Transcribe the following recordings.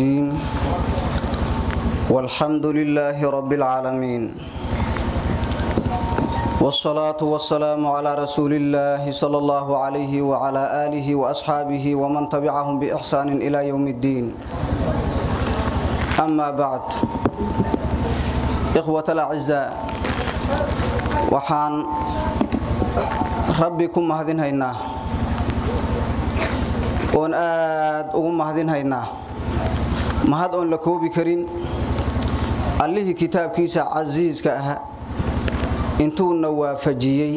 الرجيم والحمد لله رب العالمين والصلاة والسلام على رسول الله صلى الله عليه وعلى آله وأصحابه ومن تبعهم بإحسان إلى يوم الدين أما بعد إخوة الأعزاء waxaan rabbi ku mahadinhaynaa oon aad ugu mahadinhaynaa mahad oon la koobi karin allihii kitaabkiisa casiiska aha intuuna waafajiyey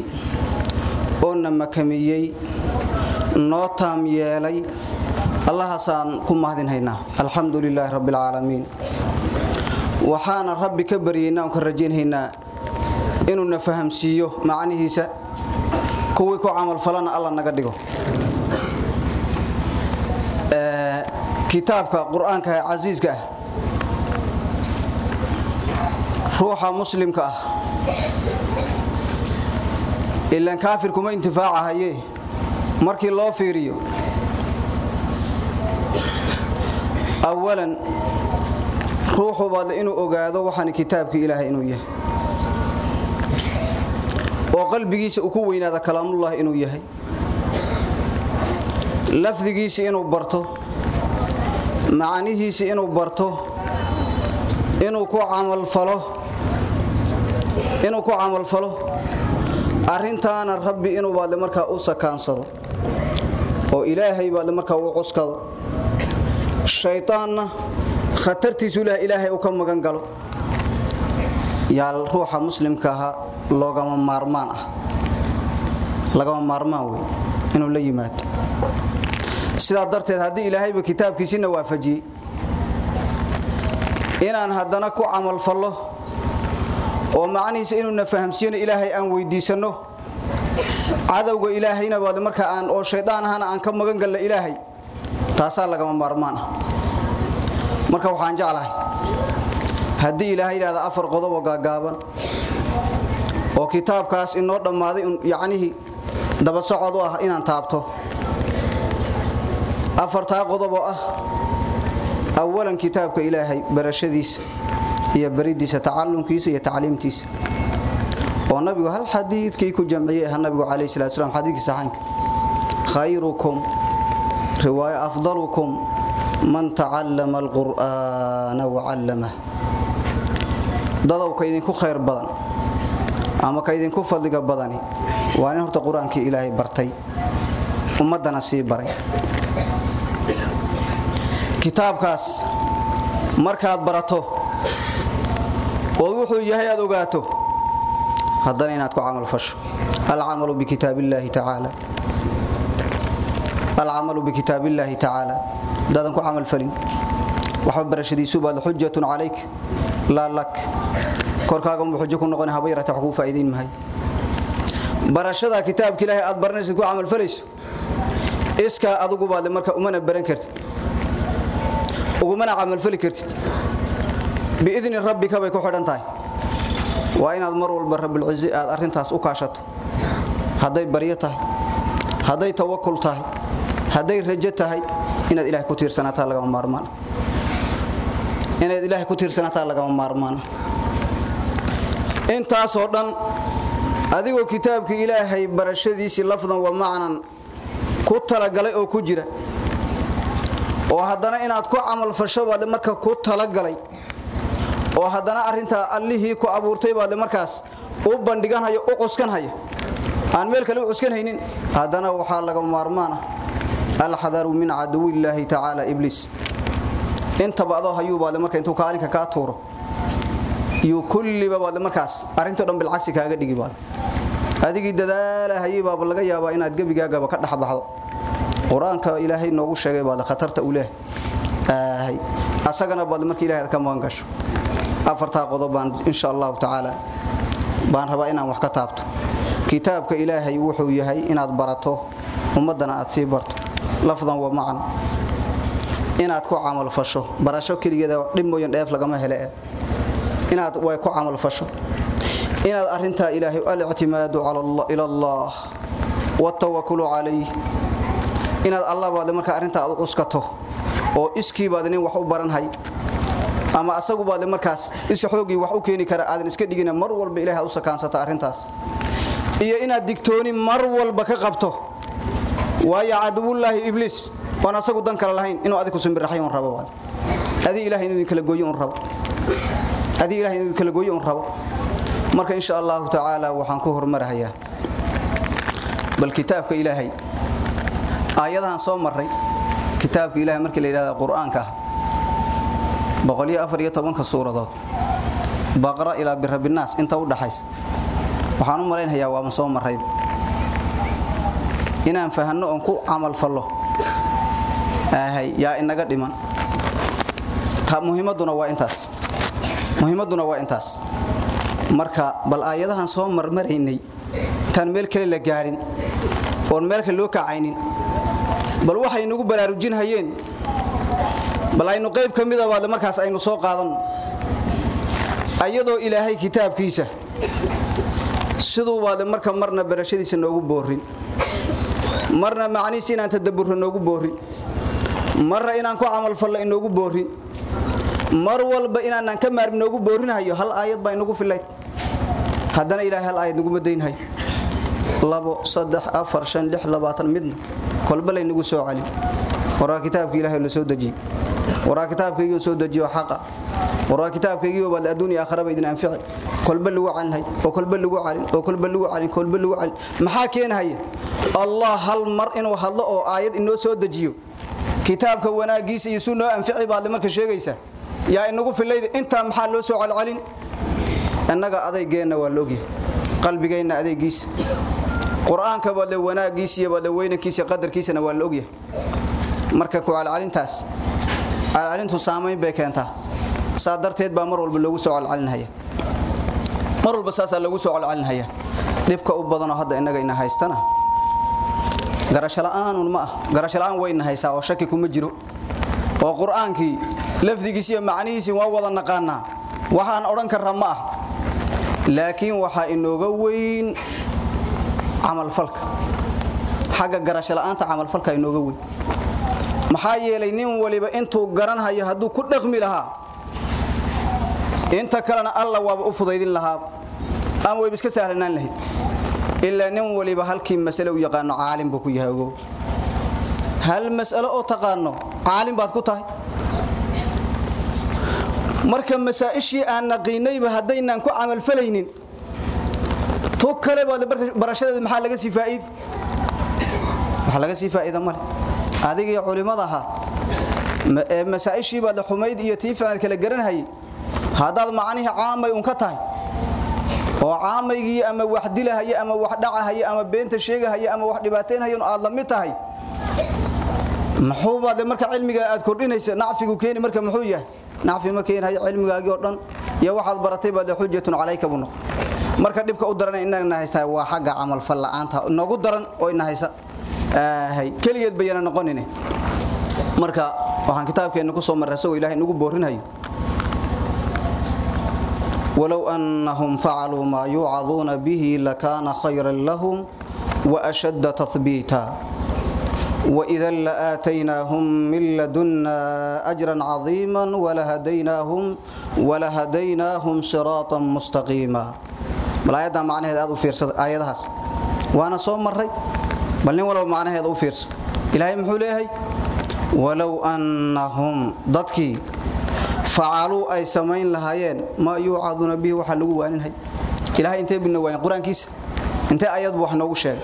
oona makamiyey noo taam yeelay allahaasaan ku mahadinhaynaa alxamdu lilaahi rabbi alcaalamiin waxaana rabbi ka baryaynaa oon ka rajaynhaynaa inuuna fahamsiiyo macnihiisa kuwii ku camalfalana alla naga dhigo kitaabka qur'aanka ee casiiska ah ruuxa muslimka ah ilaan kaafir kuma intifaacahaye markii loo fiiriyo awalan ruuxu baadle inuu ogaado waxaan kitaabka ilaahay inuu yahay. Oo qalbigiisa uu ku weynaada kalaamullahi inuu yahay. Lafdigiisa inuu barto macanihiisi inuu barto inuu ku camalfalo inuu ku camalfalo arrintaana rabbi inuu baadle markaa u sakaansado oo ilaahay baadle markaa uu cuskado. Shaydaanna khatartiisu ilaah ilaahay uu ka magan galo. Yaal ruuxa muslimka ahaa loogama maarmaan ah. Lagama maarmaan wey inuu la yimaado sidaa darteed haddii ilaahayba kitaabkiisina waafajiyey. Inaan haddana ku camalfallo oo macnihiisa inuuna fahamsiiyana ilaahay aan weydiisanno cadowga ilaahayna baad marka aan oo shaydaan ahana aan ka magan galna ilaahay taasaa lagama maarmaan ah. Marka waxaan jeclahay haddii ilaahay yidhahda afar qodob oo gaagaaban oo kitaabkaas inoo dhammaaday yacnihii daba socod u ah inaan taabto afartaa qodob oo ah awalan kitaabka ilaahay barashadiisa iyo baridiisa tacalumkiisa iyo tacliimtiisa oo nabigu hal xadiidkii ku jamciyey aha nabigu calayh salatu slam xadiidkii saxaanka khayrukum riwaaya afdalukum man tacallama alqur'aana wacallamah dadow ka idinku khayr badan ama ka idinku fadliga badani waa nin horta qur'aankii ilaahay bartay ummaddana sii baray kitaabkaas. Markaad barato ood wuxuu yahay aad ogaato haddana inaad ku camalfasho alcamalu alcamalu bikitaabillaahi tacaala. Haddaadan ku camalfalin waxba barashadiisu baad xujatun calayk. Laa lak. Korkaaga unba xujo ku noqon haba yarata wax kuu faa'iidayn mahay. Barashada kitaabka ilaahay aad baranaysid ku camalfalayso iskaa adugu baadle marka umana baran kartid ugumana camalfali kartid. Biidni rabbika bay ku xidhan tahay. Waa inaad mar walba rabulcizi aad arrintaas u kaashato. Hadday baryo tahay hadday tawakul tahay hadday rajo tahay inaad ilahay ku tiirsanaataa lagama maarmaan. Inaad ilaahay ku tiirsanaataa lagama maarmaana intaasoo dhan adigoo kitaabkii ilaahay barashadiisii lafdan wa macnan ku talagalay oo ku jira oo haddana inaad ku camalfasho baadle marka ku talagalay. oo haddana arrintaa allihii ku abuurtay baadle markaas u bandhiganhayo u cuskanhaya aan meel kale u cuskanhaynin haddana waxaa laga maarmaana alxadaru min caduwillaahi tacaala ibliis. intaba adoo hayuu baadle marka intuu kaalinka kaa tuuro. yuu kulliba baadle markaas arrintoo dhan bilcagsi kaaga dhigi baad adigii dadaalahayay baaba laga yaabaa inaad gebigaagaba ka dhexbaxdo qur'aanka ilaahay noogu sheegay baadle khatarta uu leehay asagana baadle marka ilahay ka magan gasho. Afartaa qodob baan insha allahu tacaala baan rabaa inaan wax ka taabto. Kitaabka ilaahay wuxuu yahay inaad barato ummaddana aad sii barto. Lafdan wa macan inaad ku camalfasho barasho keligeeda dhib mooyan dheef lagama hele. Inaad way ku camalfasho inaad arintaa ilaahay alictimaadu ila allah wاtawakulu calayh inaad allah baadle marka arrintaa aad u cuskato oo iskii baad nin wax u baranhay ama asagu baad markaas iska xoogii wax u keeni kara aadan iska dhigina mar walba ilaahay u sakaansata arrintaas. Iyo inaad digtooni mar walba ka qabto waayo caduwullaahi ibliis waan asagu dan kale lahayn inuu adigu simbiraxayn rabo waad. Adii ilaahay inuu kala gooyo un rabo. Adii ilaahay inuu kala gooyo un rabo. Marka insha Allah ta'ala waxaan ku hormarayaa. Bal kitaabka ilaahay aayadahan soo maray kitaabka ilaahay markii la yiraahdo quraanka tobanka suuradood baqara ilaa birabbinaas inta u dhaxaysa. Waxaan u malaynayaa waa soo maray inaan fahanno oo ku amal fallo. Ahay yaa inaga dhiman. Ta muhiimaduna waa intaas. Muhiimaduna waa intaas. Marka bal aayadahan soo marmaraynay tan meel kale la gaarin oon meel kale loo kacaynin bal waxay nagu baraarujinayeen bal aynu qayb ka mida baad markaas aynu soo qaadan. Ayadoo ilaahay kitaabkiisa siduu baad marka marna barashadiisa noogu boorin. Marna macnihiisa inaan tadabburo noogu boorin. Marna inaan ku camal fallo inoogu boorin. Mar walba inaanan ka maarmi noogu boorinayo hal aayad baa inagu filayd. Haddana ilaahay hal aayad naguma daynhayo labo saddex afar shan lix labaatan midna kolba laynagu soo celin. Waraa kitaabka ilaahay la soo dejiyey waraa kitaabkaygii soo dejiyo xaqa. Waraa kitaabkaygii baad adduun iyo aakhiraba idin anfici. Kolba lagu calinhay oo kolba lagu calin oo kolba lagu calin kolba lagu calin maxaa keenahaya allah hal mar inuu hadlo oo aayad inoo soo dejiyo. Kitaabka wanaagiisa iyo suu noo anfici baad marka sheegaysaa. Yaa inagu filayda intaa maxaa loo soo calcalin innaga adeygeenna waa laogyahay qalbigeenna adeegiisa qur'aanka baad le wanaagiisa iyo baad le weynankiisa qadarkiisana waa la ogyahay. Marka ku calcalintaas calcalintu saamayn bay keentaa. Saa baa mar walba loogu soo calcalinhaya mar walba saasaa loogu soo calcalinhaya dhibka u badanoo hadda innaga ina haystana garashola'aanun ma ah. Garashola'aan wayna haysaa oo shaki kuma jiro. Oo qur'aankii lafdigiisi iyo macnihiisii waa wada naqaanaa. Waxaan odhan karra ma ah. Laakiin waxaa inooga weyn camalfalka xagga garashola'aanta camalfalka inooga weyn. Maxaa yeelay nin waliba intuu garanhayo hadduu ku dhaqmi lahaa inta kalena alla waaba u fudaydin lahaa ama wayba iska sahlanaan lahayd ilaa nin waliba halkii masale u yaqaano caalim buu ku yahay ogow hal mas'alo oo taqaano caalim baad ku tahay. Marka masaa'ishii aan naqiinayba haddaynaan ku camalfalaynin tu kale barashadeeda maxaa laga sii faa'iid? Waxa laga sii faa'iida male adiga iyo culimadaha masaa'ishii baad la iyo tii kala garanhayay haddaad macnihii caamay un ka tahay. Oo caamaygii ama wax dilahaya ama wax dhacahaya ama beenta sheegahaya ama wax dhibaataynhayan aad la mid tahay muxuu baad marka cilmiga aad kordhinaysa nacfigu keeni marka muxuu yahay? Nacfi ma keenayo cilmigaagii oo dhan iyo waxaad baratay baad xujjatun calayka buu marka dhibka u daran inagna haysta waa xagga camal fal la'aanta nagu daran oo ina haysa eh, hay bayna noqonine. Marka waxaan kitaabkeena ku soo maray asagoo ilaahay nagu boorinayo. ولو أنهم فعلوا ما يوعظون به لكان خيرا لهم وأشد تثبيتا وإذا لآتيناهم من لدنا أجرا عظيما ولهديناهم ولهديناهم صراطا مستقيما balaayada macnaheed aad u fiirsada aayadahaas. Waana soo maray bal nin walba macnaheeda u fiirso ilaahay muxuu leeyahay? Walow annahum dadkii facaluu ay samayn lahaayeen maa yuucaduuna bihi waxaa lagu waaninhay. Ilahay intee bina waanin? Qur'aankiisa. Intee ayad buu wax noogu sheegay?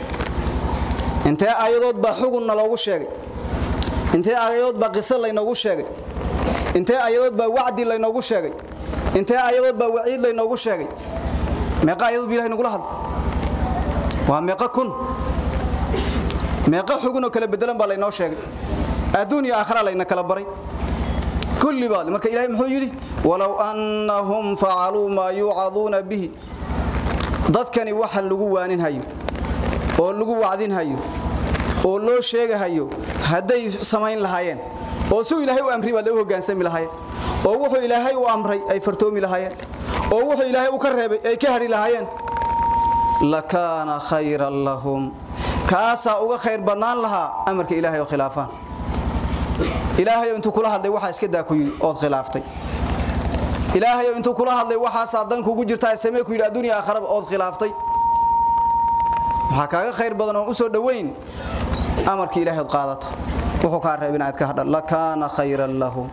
Intee ayadood baa xugunna loogu sheegay? Intee ayadood baa qiso laynoogu sheegay? Intee ayadood baa wacdi laynoogu sheegay? Intee ayadood baa waciid laynoogu sheegay? meeqa ayadbu ilahay nagula hadla waa meeqa kun. Meeqa xugunoo kala bedelan baa laynoo sheegay. Adduun iyo aakhra layna kala baray. Kulli baad marka ilahay muxuu yidhi walow annahum facaluu maa yuucaduuna bihi. Dadkani waxa lagu waaninhayo oo lagu wacdinhayo oo loo sheegahayo hadday samayn lahaayeen oo siuu ilaahay u amri baad lagu hogaansami lahaayeen oo wuxuu ilaahay u amray ay fartoomi lahaayeen oo wuxuu ilaahay u ka reebay ay ka hari lahaayeen. Lakaana khayran lahum. Kaasa uga khayr badnaan lahaa amarka ilaahay oo khilaafaan. Ilaahay intuu kula hadlay waxa iska daa ku yiri ood khilaaftay. Ilaahay intuu kula hadlay waxa saadan kugu jirtaa samee ku yiri adduunyo aakhiraba ood khilaaftay waxa kaaga khayr badan oo u soo dhaweyn amarkii ilaahay qaadato. Wuxuu ka reebin aad ka hadha. La kaana khayran lahu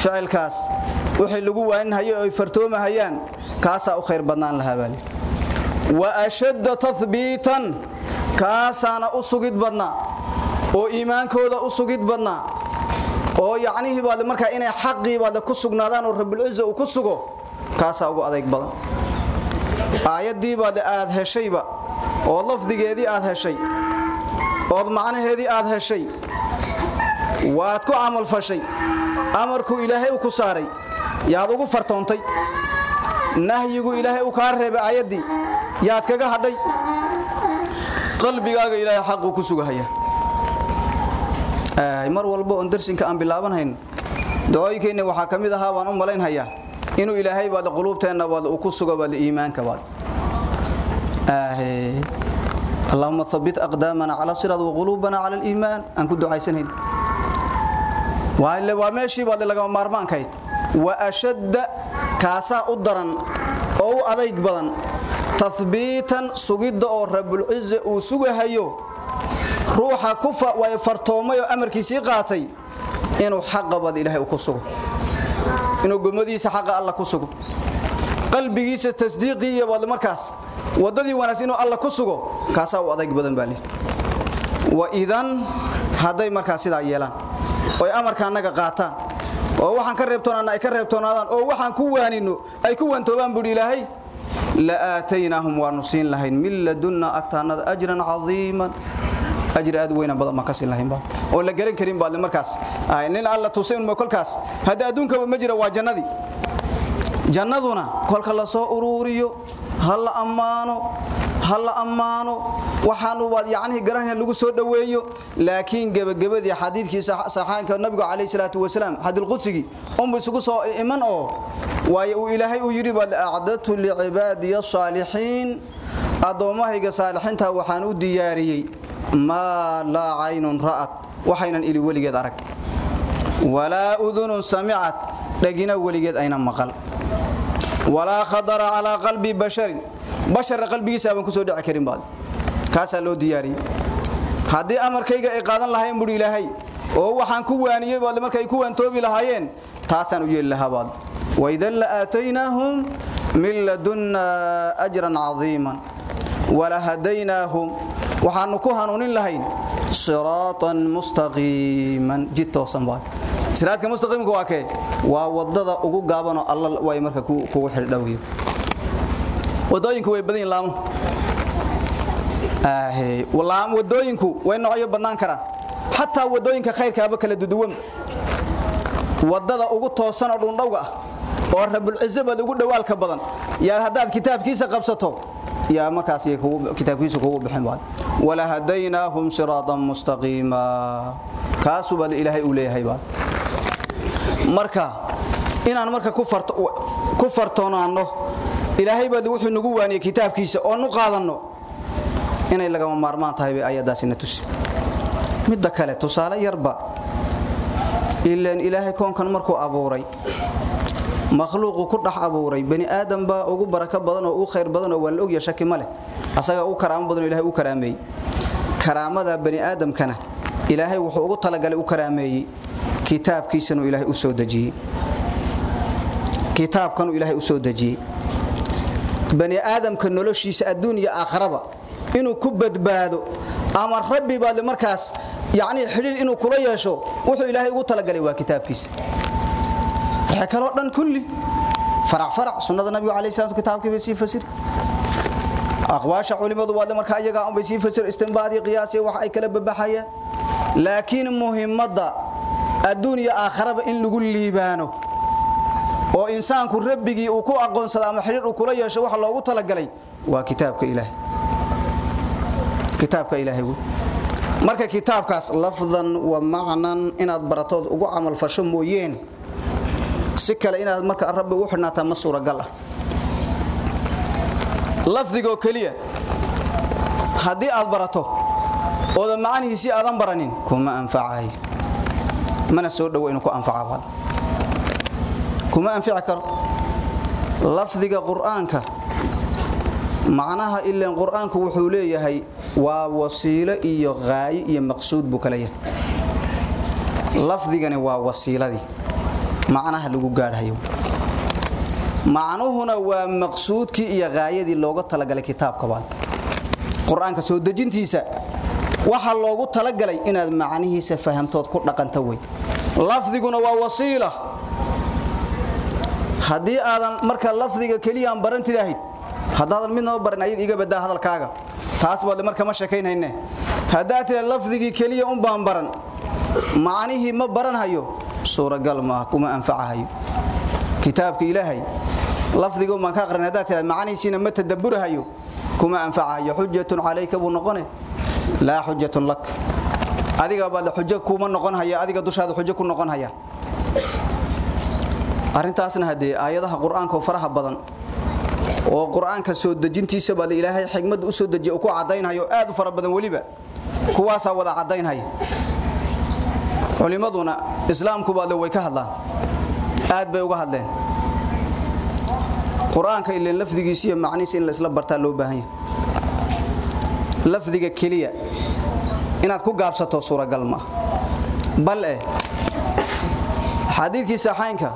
ficilkaas wixii lagu waaninayo ay fartoomahayaan kaasaa u khayr badnaan lahaa baali. Wa ashadda tathbiitan. Kaasaana u sugid badnaa. Oo iimaankooda u sugid badnaa. Oo yacnihii baad markaa inay xaqii baad ku sugnaadaan oo rabbul cizza uu ku sugo kaasaa ugu adayg badan. Aayaddii baad aad heshayba oo lafdigeedii aad heshay. Ood macnaheedii aad heshay. Waad ku camal fashay. Amarkuu ilaahay u ku saaray yaad ugu fartoontay nahyigu ilaahay u kaa reebay aayaddii yaad kaga hadhay qalbigaaga ilaahay xaquu ku sugahaya mar walba oon darsinka aan bilaabanhayn ducooyinkeenna waxaa ka mid ahaa waan u malaynhayaa inuu ilaahay baad quluubteenna baad uu ku sugo baad iimaanka baad اللهم ثبت أقدامنا على الصراط وقلوبنا على الإيمان أن كنت عايسنين وإلا وماشي بعد لغا مارمان كايت wa waashadda kaasaa u daran oo u adayg badan tahbiitan sugidda oo rabulcize uu sugahayo ruuxa ku fartoomay oo amarkiisii qaatay inuu xaqabad ilaahay ku sugo. Inuu gomadiisa xaqa alla ku sugo. Qalbigiisa tasdiiqii iyo bad markaas wadadii wanaagsan inuu alla ku sugo kaasaa u adayg badan baa leeyahay. Wa idan hadday markaas sidaa yeelaan oy amarkaannaga qaataan oo waxaan ka reebtoonaana ay ka reebtoonaadaan oo waxaan ku waanino ay ku waantoobaan buhi ilaahay. La aataynaahum waanu siin lahayn min ladunna ajran cadiiman. Ajri aad weyna badan baan ka siin lahayn baa. Oo la garan karin baad markaas. Nin alla tusay unma kolkaas. Hadda adduunkaba ma jira waa jannadii jannaduna kolka la soo uruuriyo halla ammaano halla ammaano waxaanu waad yacnihii garanayna lagu soo dhoweeyo laakiin gebagabadii xadiidkii saxaanka nabigu calayhi salaatu wasalaam xadiilqudsigii unbu isugu soo iman oo waayo uu ilaahay uu yidhi baad acdadtu licibaadiya asaalixiin addoommahayga saalixiinta waxaan u diyaariyey maa laa caynun ra'at. Waxaynan ili weligeed arag. Walaa udunun samicat dhegina weligeed aynan maqal. Walaa khadara calaa qalbi basharin basharra qalbigiisa baan ku soo dhici karin baad. Kaasaa loo diyaariyey. Haddii amarkayga ay qaadan lahayn buhi ilaahay oo waxaan ku waaniyey baad markay ku waantoobi lahaayeen taasaan u yeeli lahaa baad. Waidan la aataynaahum min ladunna ajran cadiiman. Walahadaynaahum waxaanu ku hanuunin lahayn siraatan mustaqiiman. Jid toosan baad. Siraadka waa kee? Waa waddada ugu gaabanoo alla way marka kugu xildhowyo wadooyinku way badan laamo wadooyinku way noocyo badnaan karaan. Xataa waddooyinka khayrkaaba kala duduwan waddada ugu toosan oo dhundhowga ah oo rabulcizo baad ugu dhawaalka badan. Yaa haddaad kitaabkiisa qabsato yaa markaas kitaabkiisa kugu bixin baad walahadaynaahum siraatan mustaqiima. Kaasuu baad ilaahay u leeyahay baad marka inaan marka ku fartoonaanno ilaahay baad wuxuu nagu waaniyey kitaabkiisa oo nu qaadanno. Inay lagama maarmaan tahay bay ayadaasina tusi. Midda kale tusaale yarba ilaan ilaahay koonkan markuu abuuray makhluuqu ku dhex abuuray bani aadam baa ugu barako badan oo ugu khayr badan oo waa la ogya shaki ma leh. Asaga ugu karaamo badan oo ilahay u karaameeyey. Karaamada bani aadamkana ilaahay wuxuu ugu talagalay u karaameeyey kitaabkiisanu ilaahay u soo dejiyey. Kitaabkanu ilaahay u soo dejiyey bani aadamka noloshiisa adduun iyo aakharaba inuu ku badbaado ama rabbi baad markaas yacnii xidhiir inuu kula yeesho wuxuu ilaahay ugu talagalay waa kitaabkiisa. Waxa kaloo dhan kulli farac farac sunnada nabiga calayhi salaam kitaabkii bay sii fasir. Aqwaasha culimadu waa marka iyaga bay sii fasir istinbaad iyo qiyaas iyo wax ay kala babaxayaan. Laakiin muhiimadda adduun iyo aakharaba in lagu liibaano oo insaanku rabbigii uu ku aqoonsada ama xidhiir uu kula yeesho waxa loogu talagalay waa kitaabka ilaahay. Kitaabka ilaahay marka kitaabkaas lafdan wa macnan inaad baratood ugu camal fasho mooyeen si kale inaad marka rabbi ugu xidhnaataa ma suuragal ah. Lafdigoo keliya haddii aad barato oodan macnihiisii aadan baranin kuma anfacahay mana soo dhowo ku anfacabaad kuma anfici karo lafdiga qur'aanka. Macnaha ilaan qur'aanku wuxuu leeyahay waa wasiilo iyo qaayo iyo maqsuud buu kala yahay. Lafdigani waa wasiiladii. Macnaha lagu gaadhayo. Macnuhuna waa maqsuudkii iyo qaayadii looga talagalay kitaabkaba qur'aanka soo dejintiisa waxa loogu talagalay inaad macnihiisa fahamtood ku dhaqanta wey lafdiguna waa wasiila haddii aadan marka lafdiga keliyaan baran tidhaahid haddaadan midnaba ayad iga badaa hadalkaaga. Taas baad marka ma sheekaynhayne haddaad tidha lafdigii keliya un baan baran macnihii ma baranhayo suuragal maaha kuma anfacahayo. Kitaabka ilaahay lafdiga baan ka aqrin haddaad tidha macnihiisiina ma tadabburahayo kuma anfacahayo. Xujatun calayka buu noqone laa xujatun lak. Adiga baad xujo kuma noqon haya adiga dushaada xujo ku noqon haya arrintaasna haddee aayadaha qur'aanka faraha badan oo qur'aanka soo dejintiisa baad ilaahay xigmadda u soo dejiya ku caddaynhayo aad u fara badan weliba. Kuwaasaa wada caddaynhaya culimmaduna islaamku baadle way ka hadlaan. Aad bay uga hadleen. Qur'aanka iyo macnihiisa in la isla bartaa loo baahan yahay. Lafdiga keliya. Inaad ku gaabsato suuragal maaha bal eh. Xadiidkii saxaynka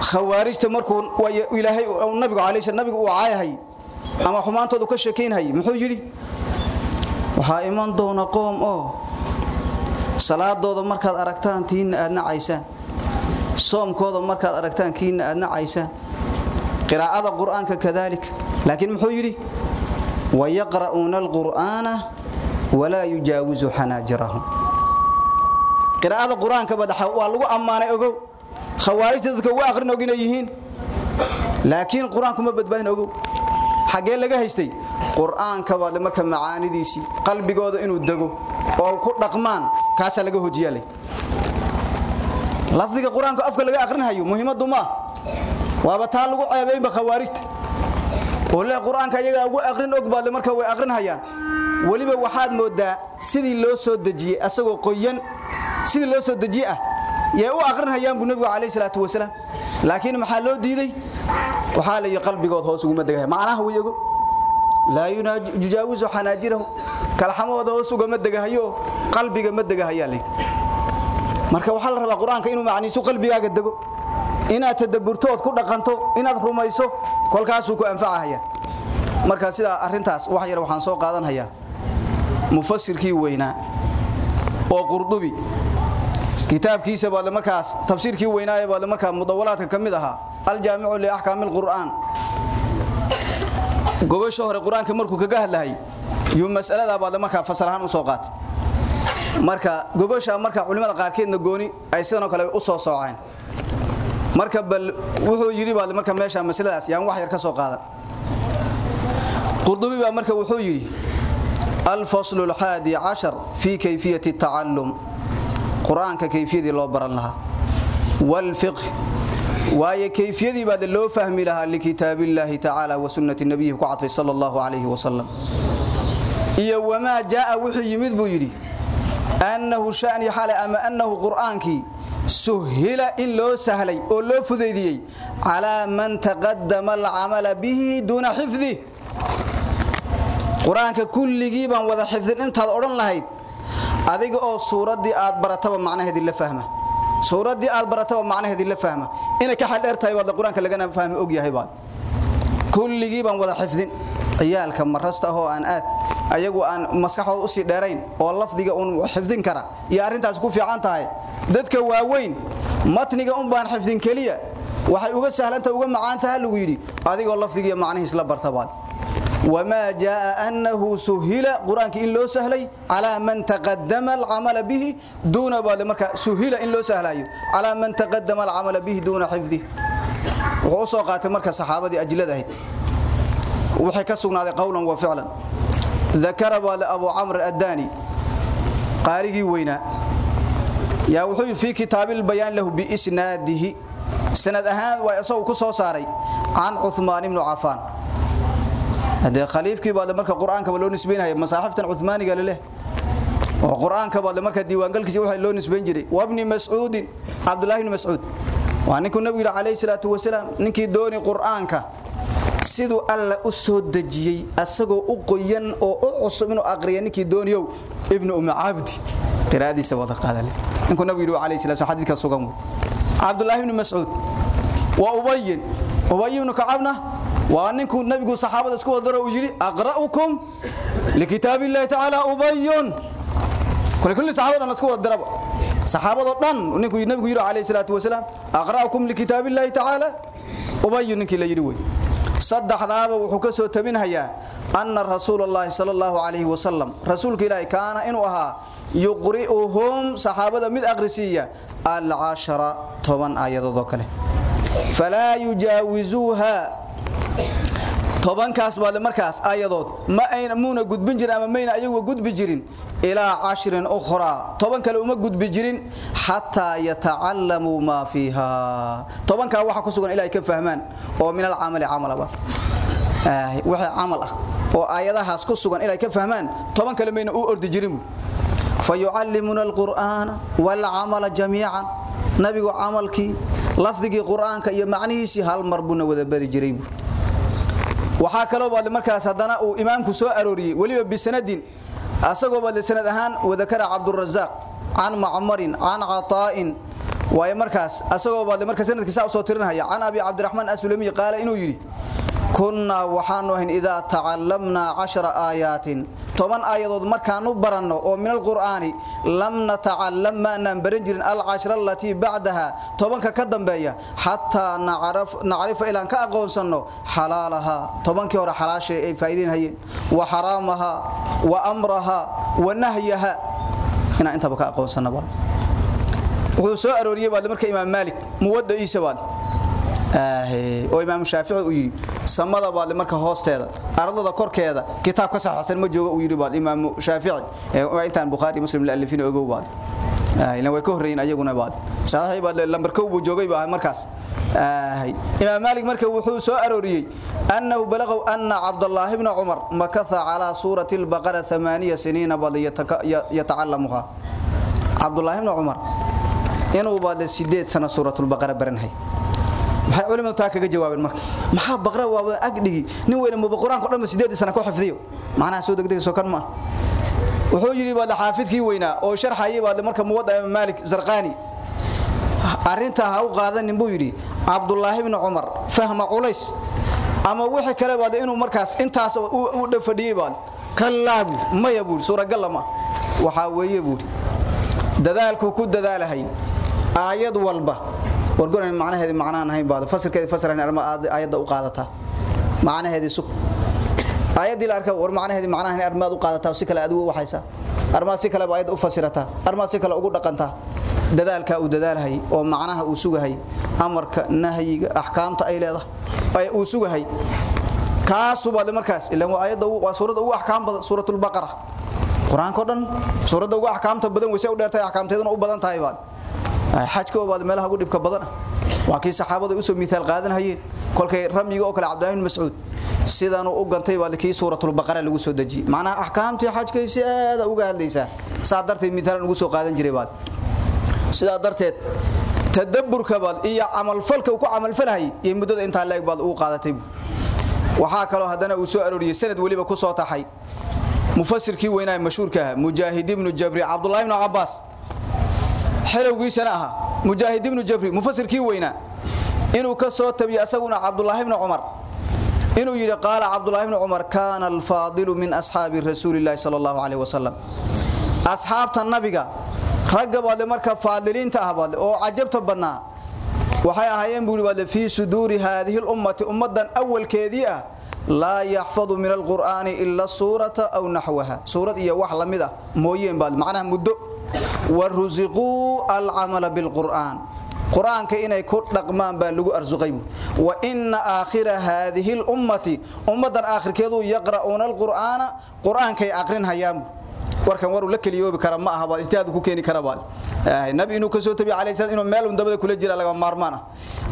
khawaarijta markuu ilaahay nabigu calay nabigu uu caayahay ama xumaantoodu ka sheekaynhayay muxuu yidhi waxaa iman doona qoom oo salaadooda markaad aragtaan tiinna aad nacaysaan soomkooda markaad aragtaan kiinna aad nacaysaan qiraa'ada qur'aanka kadalik. Laakiin muxuu yidhi wayaqra'uuna alqur'aana walaa yujaawisu xanaajirahum. Qiraa'ada qur'aanka waa lagu ammaanay ogow khawaarijta dadka ugu aqrin og yihiin. Laakiin qur'aanku ma badbaadin ogow. Xaggee laga haystay? Qur'aanka baadle marka macaanidiisii qalbigooda inuu dego oo ku dhaqmaan kaasaa laga hojiyaalay lafdiga qur'aanka afka laga aqrinhayo muhiimadu maa waaba taa lagu ceebaynba khawaarijta oo le qur'aanka ugu aqrin og marka way aqrinhayaan. Weliba waxaad moodaa sidii loo soo dejiyey asagoo qoyan sidii loo soo dejiye ah yay u aqrinhayaan buu nebigu calayh salaatu wasalaam. Laakiin maxaa loo diiday? Waxaa layihi qalbigood hoos uguma degaya macnaha way ogo laa yujaawisu xanaajirahu. Kalxamahooda hoos ugama degahayo qalbiga ma degahayaa layidhi marka waxaa la rabaa qur'aanka inuu macniisu qalbigaaga dego. Inaad tadabburtood ku dhaqanto inaad rumayso kolkaasuu ku anfacahaya. Marka sidaa arrintaas wax yar waxaan soo qaadanhayaa. Mufasirkii weynaa oo qurdubi kitaabkiisa baadle markaas tafsiirkii weynaaye baadle markaa mudawalaadka ka mid ahaa aljaamicu liaxkaami alqur'aan gogosha hore qur'aanka markuu kaga hadlahay yuu mas'aladaa baadle markaa fasal ahaan u soo qaatay. Marka gogosha marka culimmada qaarkeedna gooni ay sidanoo kale u soo sooceen. Marka bal wuxuu yidhi baadle marka meesha masaladaas yaan wax yar ka soo qaadan. Qurdubi baa marka wuxuu yidhi alfaslu alxaadi cashar fii kayfiyati tacallum qur'aanka kayfiyadii loo baran lahaa. Waalfiqh waayo kayfiyadii baad loo fahmi lahaa likitaabillaahi tacaala wa sunnati nabiyihi ku cadfay sala allahu calayhi wasalam iyo wamaa jaaa wuxuu yimid buu yidhi annahu shani xale ama annahu qur'aankii suhila in loo sahlay oo loo fudaydiyey calaa man taqadama alcamala bihi duuna xifdih qur'aanka kulligii baan wada xifdin intaad odhan lahayd adiga oo suuraddii aad barataba macnaheedii la fahma. Suuraddii aad barataba macnaheedii la fahma. Inay ka xaldheer tahay baad qur'aanka lagana fahmi og yahay baad. Kulligii baan wada xifdin. Ciyaalka marasta ahoo aan aad ayagu aan maskaxooda u sii dheerayn oo lafdiga uun xifdin kara. Iyo arrintaas ku fiican tahay. Dadka waaweyn matniga un baan xifdin keliya. Waxay uga sahlanta uga macaantaha lagu yidhi. Adigoo lafdigiiyo macnihiis la bartabaad wamaa jaaa annahu suhila qur'aanka in loo sahlay calaa man taqadama alcamala bihi duuna baad marka suhila in loo sahlaayo calaa man taqadama alcamala bihi duuna xifdih wuxuu u soo qaatay marka saxaabadii ajlad ahayd waxay ka sugnaaday qowlan wa ficlan dakara baad abu camr addaani qaarigii weynaa yaa wuxuu yidhi fii kitaabilbayaan lahu biisnaadihi sanad ahaan waa isagu ku haddee khaliifkii baad marka qur'aankaba loo nisbaynaya masaaxiftan cumaaniga leleh oo quraanka baad marka diiwaangalkiisa waxa loo nisbeen jiray. Wabni mas'uud abdullah ibn mas'uud waa ninkuu nabiga calayhi salaatu wasalaam ninkii dooni quraanka siduu alla u soo dajiyay asagoo u qoyan oo u cusub inuu aqriyo ninkii dooniyow ibnu ummi abdi. Qiraadiisa wada qaadalay. Ninkuu nabiga calayhi salaatu xadiidka sugan abdullah ibn mas'uud wa ubay ubay ibn ka'abna waa ninkuu nabigu saxaabada isku wadaro uu yiri aqra'ukum likitaabillahi ta'ala ubayun. Kul kulli saxaabada isku wadaraba saxaabada dhan ninkuu nabigu yiri calayhi salaatu wasalaam aqra'ukum likitaabillahi ta'ala ubay ninkii la yiri way saddexdaaba wuxuu ka soo tabinhayaa anna rasuulullaahi sallallahu alayhi wasallam rasuulka ilaahay kaana inuu ahaa yuqri'uhum saxaabada mid aqrisiya al-ashara toban aayadood oo kale. Falaa yujaawizuuha tobankaas baad markaas aayadood ma ayna muuna gudbin jirin ama mayna ayagu gudbi jirin ilaa ashrin ukhra toban kale uma gudbi jirin hatta yata'allamu ma fiha tobanka waxa ku sugan ilaahay ka fahmaan oo min al-amali amalaba ah waxa amal ah oo aayadahaas ku sugan ilaahay ka fahmaan toban kale mayna u ordi jirin fayuallimuna al-qur'ana wal amala jami'an nabigu amalki lafdigii quraanka iyo macnihiisi hal mar buna wada bari jiray waxa kale oo baad markaas hadana uu imaamku soo arooriyay waliba bisanadin asagoo baad sanad ahaan wadakara Abdurrazzaq an Ma'marin an Ata'in way markaas asagoo baad markaas sanadkiisa soo tirinaya an Abi Abdurrahman Asulami qaala inuu yiri kunna waxaanu ahayn idaa tacallamna 10 aayatin toban aayadood markaanu baranno oo min alqur'aani lam natacallam ma nan baran jirin al-ashra allati ba'daha tobanka ka dambeeya hatta na'rif na'rif ilan ka aqoonsano xalaalaha. Tobankii hore xalaashay ay faa'iideen hayeen. Wa haramaha wa amraha wa nahyaha. Ina inta ka aqoonsano ba wuxuu soo arooriyay baad marka imaam maalik muwadda baad oo imaam shaafici uu yiri samada baad marka hoosteeda ardada korkeeda kitaab ka saxsan ma joogo uu yiri baad. Imaam shaafici ee intaan bukhari muslim la alifin ogow baad. Ila way ka horeeyeen ayaguna baad. Shaafici baad lambar kow buu joogay baa markaas. Imaam malik marka wuxuu soo arooriyay annahu balagha anna abdullah ibn umar makatha ala surati al-baqara 8 siniina baad yata'allamuha abdullah ibn umar inuu baad 8 sano suratul baqara baranhay maxay culimadu taa kaga jawaabeen marka? Maxaa baqra waa agdhigi nin weyn ma quraanka dhan 8 sano ku xifdiyo? Macnaha soo degdeg soo kan ma wuxuu yiri baad xaafidkii weynaa oo sharxayay baad marka muwadda malik zarqani arinta ha u qaadanin buu yiri abdullah ibn umar fahma culays. Ama wixii kale baad inuu markaas intaas u dhafadhiyay baad kallaabu maya buu suuragal lama waxa weeye buu dadaalku ku dadaalahay aayad walba wargoran macnaheedu macnaan ahayn baad fasirkeeda fasiraan arma aayada u qaadata macnaheedu sug. Aayadii la war macnaheedu macnaan armaad u qaadata si kale adigu waxaysa armaad si kale aayad u fasirata armaad si kale ugu dhaqanta dadaalka uu dadaalhay oo macnaha uu sugahay amarka nahyiga ahkaamta ay leedahay ay uu sugahay. Kaasu baad markaas ilaa aayada waa suurada ugu ahkaam badan suuratul baqara quraanka dhan suurada ugu ahkaamta badan way u dheertay ahkaamteeduna u badan tahay baad xajka baad meelaha ugu dhibka badan waa kii saxaabadu u soo miisaal qaadanayeen kolkay ramyiga oo kale Abdullah ibn Mas'ud sidaan u gantay baad kii suuratul baqara lagu soo dajiyay macnaha ahkaamtii xajka si aad uga hadlaysa saadartay miisaal ugu soo qaadan jiray baad. sida darteed tadabburka baad iyo amal falka ku amal falahay iyo muddada inta leeg baad u qaadatay waxa kale hadana uu soo arooriyay sanad waliba ku soo taxay. mufassirkii weynaa mashhuurka Mujaahid ibn Jabri Abdullah ibn Abbas xilowgiisana aha. Mujaahid ibn jabri mufassirkii weynaa inuu ka soo tabiyo asaguna abdullah ibn umar inuu yiri qaala abdullah ibn umar kana al-fadil min ashabi rasuulillah sallallahu alayhi wasallam. Ashaabta nabiga ragga baad marka faadiliinta ah oo ajabta badnaa waxay ahaayeen buu wada fi suduri hadhihi al-ummati ummadan awwalkeedii ah la yahfadu min al-qur'ani illa surata aw nahwaha surad iyo wax lamida mooyeen baad macnaha muddo waruziquu al'amala bilqur'aan quraanka inay ku dhaqmaan baa lagu arsuqay wa inna aakhira hadhihi al-ummati ummadan aakhirkeedu yaqra'una al-qur'aana quraanka ay aqrin hayaan warkan waru la kaliyoobi kara ma aha intaadu ku keeni kara baa nabi inuu ka tabi calayhi salaam inuu meel undabada kula jira laga maarmaana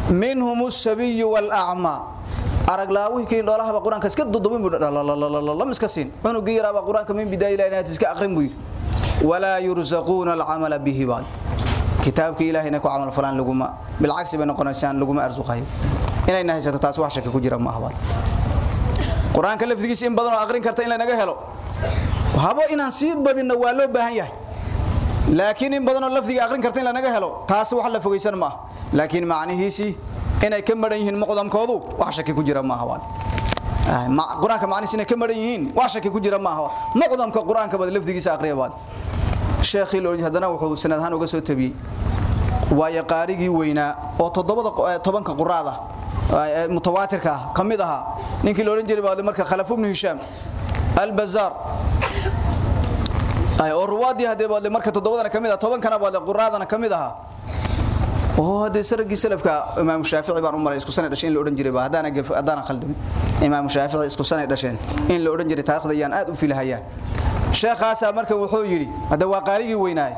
minhum as-sabiy wal a'ma araglaawi kii dhoolaha quraanka iska dudubin buu la iska siin cunugi yaraaba quraanka min bidaayay ilaa inaad iska aqrin buu walaa yursaquuna alcamala bihi baad kitaabka ilaahayna ku camal falaan laguma bilcagsi bay noqonaysaan laguma arsuqayo inayna haysato taas wax shaki ku jira ma ahbaad qur'aanka lafdigiisa in badan oo aqrin karta in lanaga helo habo inaan sii badinno waa loo baahan yahay laakiin in badan oo lafdiga aqrin karta in lanaga helo taas wax la fogeysan ma ah laakiin macnihiisii inay ka maran yihiin muqdamkoodu wax shaki ku jira ma ahbaad qur'aanka macnihiisa ka maran yihiin. Wax shaki ku jira ma aha muqdamka qur'aanka baad lafdigiisa aqriya baad. Sheekhii loo haddana wuxuu sanad ahaan uga soo tabiyey waayo qaarigii weynaa oo toddobada tobanka quraada mutawaatirka ah ka mid ahaa. Ninkii la odhan jiray baad marka khalaf ibnu hishaam albazaar oo ruwaadii haddee baad marka toddobadana ka mid ah tobankana baad quraadana ka mid ahaa oo hadee saragii salafka imaam shaafici baan u malay isku sanay dhasheen la odhan jiray ba haddaana haddaana khaldamin imaam shaafici isku sanay dhasheen in la odhan jiray taarikhda ayaan aad u filahayaa sheekhaasa marka wuxuu yidhi hadda waa qaarigii weynaaye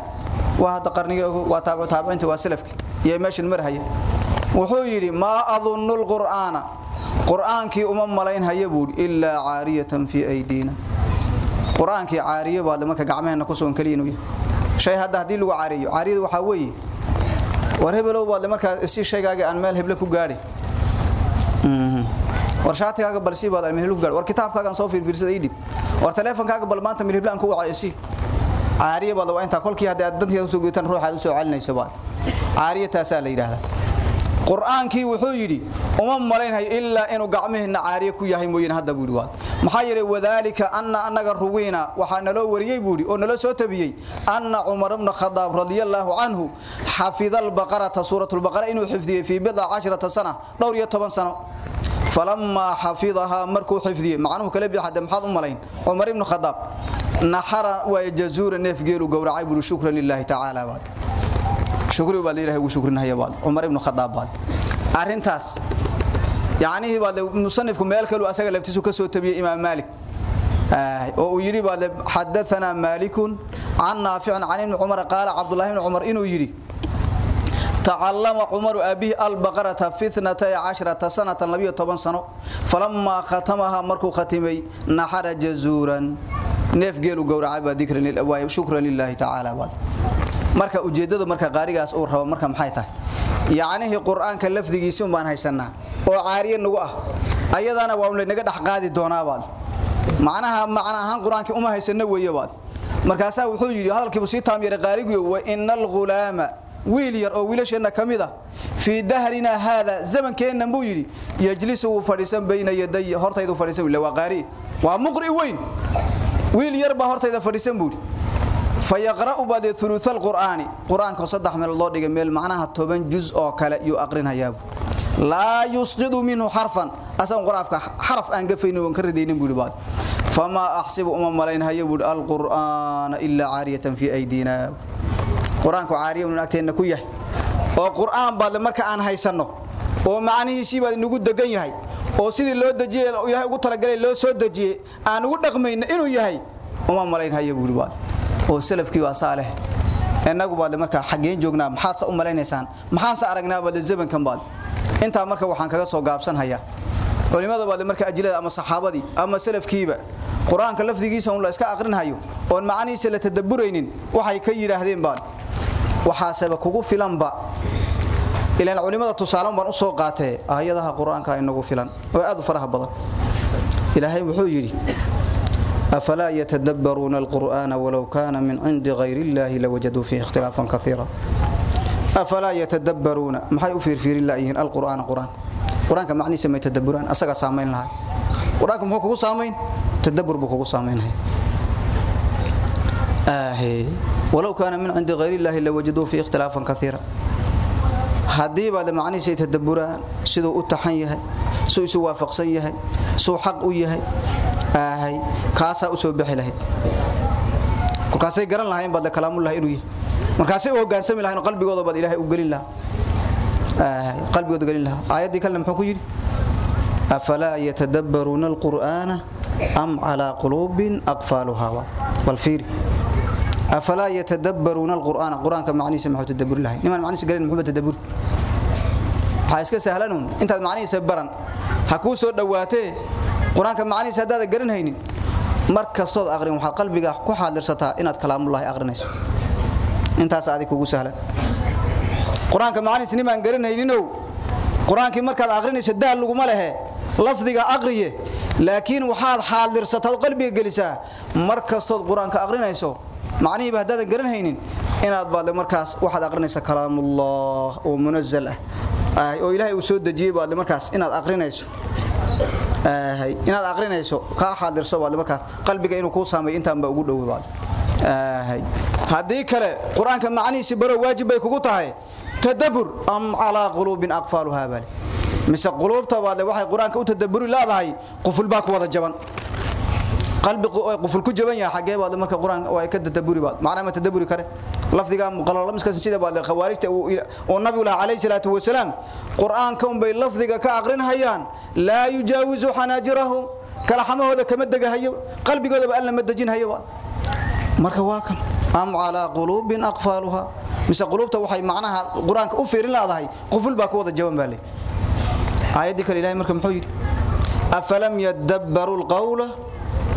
waa hadda qarnigii waa taabicu taabiciinta waa salafki iyo meeshan marhaya wuxuu yidhi maa adunnu lqur'aana qur'aankii uma malayn haya buudhi ilaa caariyatan fii aydiina. Qur'aankii caariye baad marka gacmaheenna ku sugan kaliya inuu yahay. Shay hadda haddii lagu caariyo caariyadu waxaa weeye war hebelow baad markaa si shaygaaga aan meel heble ku gaadhi war shaatigaaga bal sii baad aan meel heble ku gaadhi war kitaabkaagaan soo fiirfiirsada ii dhib. War taleefankaaga bal maanta meel heble aan ku wacay sii caariye baad waa intaa kolkii haddii aad dantiisa u soo geetaan ruuxaad u soo celinaysa baad caariye taasaa la yidhaahdaa qur'aankii wuxuu yidhi uma malaynhayo ilaa inuu gacmaheenna caariye ku yahay mooyeen hadda buu yidhi waad. Maxaa yeelay wadaalika anna annaga ruwiina waxaa naloo wariyey buu yidhi oo naloo soo tabiyey anna cumar ibna khadaab radiallaahu canhu xafida albaqarata suuratulbaqara inuu xifdiyey fii bidca cashrata sana dhowr iyo toban sano. Falammaa xafidahaa markuu xifdiyey macnuhu kala bixade maxaad u malayn? Cumar ibnu khadaab naxara waa jazuura neef geelu gowracay buu shukran lilaahi tacaala shukri baa leeyahay uu shukrinaya baad. Umar ibn Khattaab baad. Arintaas yaanihi baad musannifku meel kale asaga laftiisu ka soo tabiyay Imaam Malik oo uu yiri baad hadathana Malikun an Nafi'an an Ibn Umar qala Abdullah ibn Umar inuu yiri تعلم عمر أبيه البقرة في 12 سنة 12 سنة فلما ختمها مركو ختمي نحر جزورا نفجل قورعبا ذكر لله وشكرا لله تعالى بعد marka ujeedada marka qaarigaas uu rabo marka maxay tahay? Yaanihi quraanka lafdigiisa baan haysanaa oo caariye nagu ah ayadana waa la naga dhax qaadi doonaa baad. Macnaha macnaha quraanka uma haysana weeye baad. Markaas wuxuu yiri hadalkiibu si taamiyay qaarigu wa innal ghulama wiil yar oo wiilasheena kamida fi dahrina hada zamankeena buu yiri yajlisu fadhiisan bayna yaday hortaydu fadhiisan waa qaari waa muqri weyn. Wiil yar ba hortayda fadhiisan buu فيقرأ بعد ثلث القرآن قرآن كصدح من الله دغ ميل معناها 10 جزء او كلا يو اقرينيا لا يسقط منه حرفا اصلا قرافك حرف ان غفين وان كردين بودي بعد فما احسب ام ملين هي بود القرآن الا عاريه في ايدينا قرآنك عاريه ونagteena ku yahay oo quraan baad marka aan haysano oo macnihiisi baad nagu degan yahay oo sidii loo dajiyay ilaahay ugu talagalay loo soo dajiyay aan ugu dhaqmayna inuu yahay uma malayn haye buuri baad oo salafkii waa saalix inagu baad marka xageen joognaa maxaad u maleynaysaan? Maxaan sa aragnaa baad zamankan baad? Inta marka waxaan kaga soo gaabsan haya culimada baad marka ajilada ama saxaabadii ama salafkiiba quraanka lafdigiisa uu la iska aqrinayo oo macnihiisa la tadabburaynin waxay ka yiraahdeen baad. Waxa sabab kugu filanba. Ilaan culimada tusaalan baan u soo qaatay aayadaha quraanka inagu filan. Oo aad u faraha badan. Ilaahay wuxuu yiri أفلا يتدبرون القرآن ولو كان من عند غير الله لوجدوا فيه اختلافا كثيرا أفلا يتدبرون ما حي أفير في الله القرآن قرآن قرآن كمعني سما يتدبرون أسقى سامين لها قرآن كم هو كو سامين تدبر بكو سامين هاي آه ولو كان من عند غير الله لوجدوا فيه اختلافا كثيرا haddii baad macnihiisa tadabburaan sidoo u taxan yahay soo isu waafaqsan yahay soo xaq u yahay aahay kaasa u soo bixi lahayd markaasay garan lahayn baad kalaamullah inuu yahay markaasay u hogaansami lahayn qalbigooda baad ilaahay u gelin lahaa aahay qalbigooda gelin lahaa aayadii kale muxuu ku yiri afala yatadabbaruna alqur'ana am ala qulubin aqfaluha wal fiiri أفلا يتدبرون القرآن القرآن كمعنيسة محو تدبر الله نمان معنيسة قرين محو تدبر حاسك سهلانون انت معنيسة بران هكو سو دواتي قرآن qur'aanka macanihiisa haddaada garanaynin aqrin waxaad qalbiga ku xaadirsataa inaad kalaamulahi aqrinayso. Intaas adig kugu sahlan. Qur'aanka nimaan garanayninow qur'aankii markaad aqrinayso daal laguma lehe lafdiga aqriye laakiin waxaad xaadirsataa qalbiga gelisaa mar kastood qur'aanka aqrinayso macnihiiba haddaadan inaad baadle markaas waxaad aqrinaysa kalaamullah oo munazal ah. Oo ilaahay uu soo dejiyey baadle markaas inaad aqrinayso inaad aqrinayso kaa xaadirso baadle markaas qalbiga inuu kuu saameeyo intaanba ugu dhowe baadle haddii kale qur'aanka macnihiisi baro waajib bay kugu tahay tadabur am calaa quluubin aqfaaluhaa baale mise quluubta baadle waxay qur'aanka u tadaburi leedahay quful baa ku wada jaban quful ku jaban yahay xagee baad marka quraan way ka tadaburi baad. Macna ma tadaburi kare lafdiga muqallal miska sida baad khawaarijta oo nabi ulaa alayhi salatu wasalaam quraanka um bay lafdiga ka aqrin hayaan la yujawizu hanajirahum kala xamahooda kama dagahayo qalbigooda ba alla ma dajin hayo marka waa kan am ala qulubin aqfaluha mise qulubta waxay macnaha quraanka u fiirin laadahay quful baa ku wada jaban baa leh aayadii kale ilaahay marka muxuu yiri afalam yadabbaru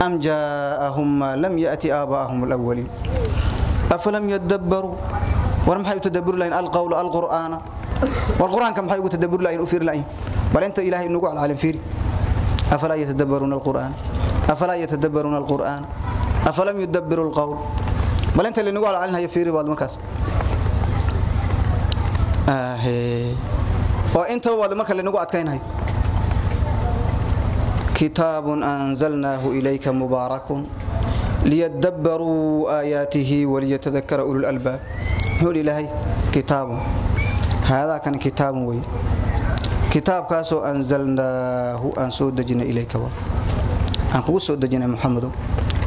alqawla أم جاءهم ما لم يأتي آباءهم الأولين أفلم يدبروا ولم حي يتدبر لين القول القرآن والقرآن كم حي يتدبر لين أفير لين بل أنت إلهي نقول على العالم فيري أفلا يتدبرون القرآن أفلا يتدبرون القرآن أفلم يدبروا القول بل أنت اللي نقول على العالم هي فيري بعض المركز آه وأنت هو المركز اللي kitaab anzalnaahu ilayka mubaarakun liyadabaruu aayaatihi waliyatadakara ululbaab wuxuu ilaahay kitaabun haadaa kan kitaabun wey. Kitaabkaasoo anzalnaahu aan soo dejinay ilaykawa aan kugu soo dejinay muxamadow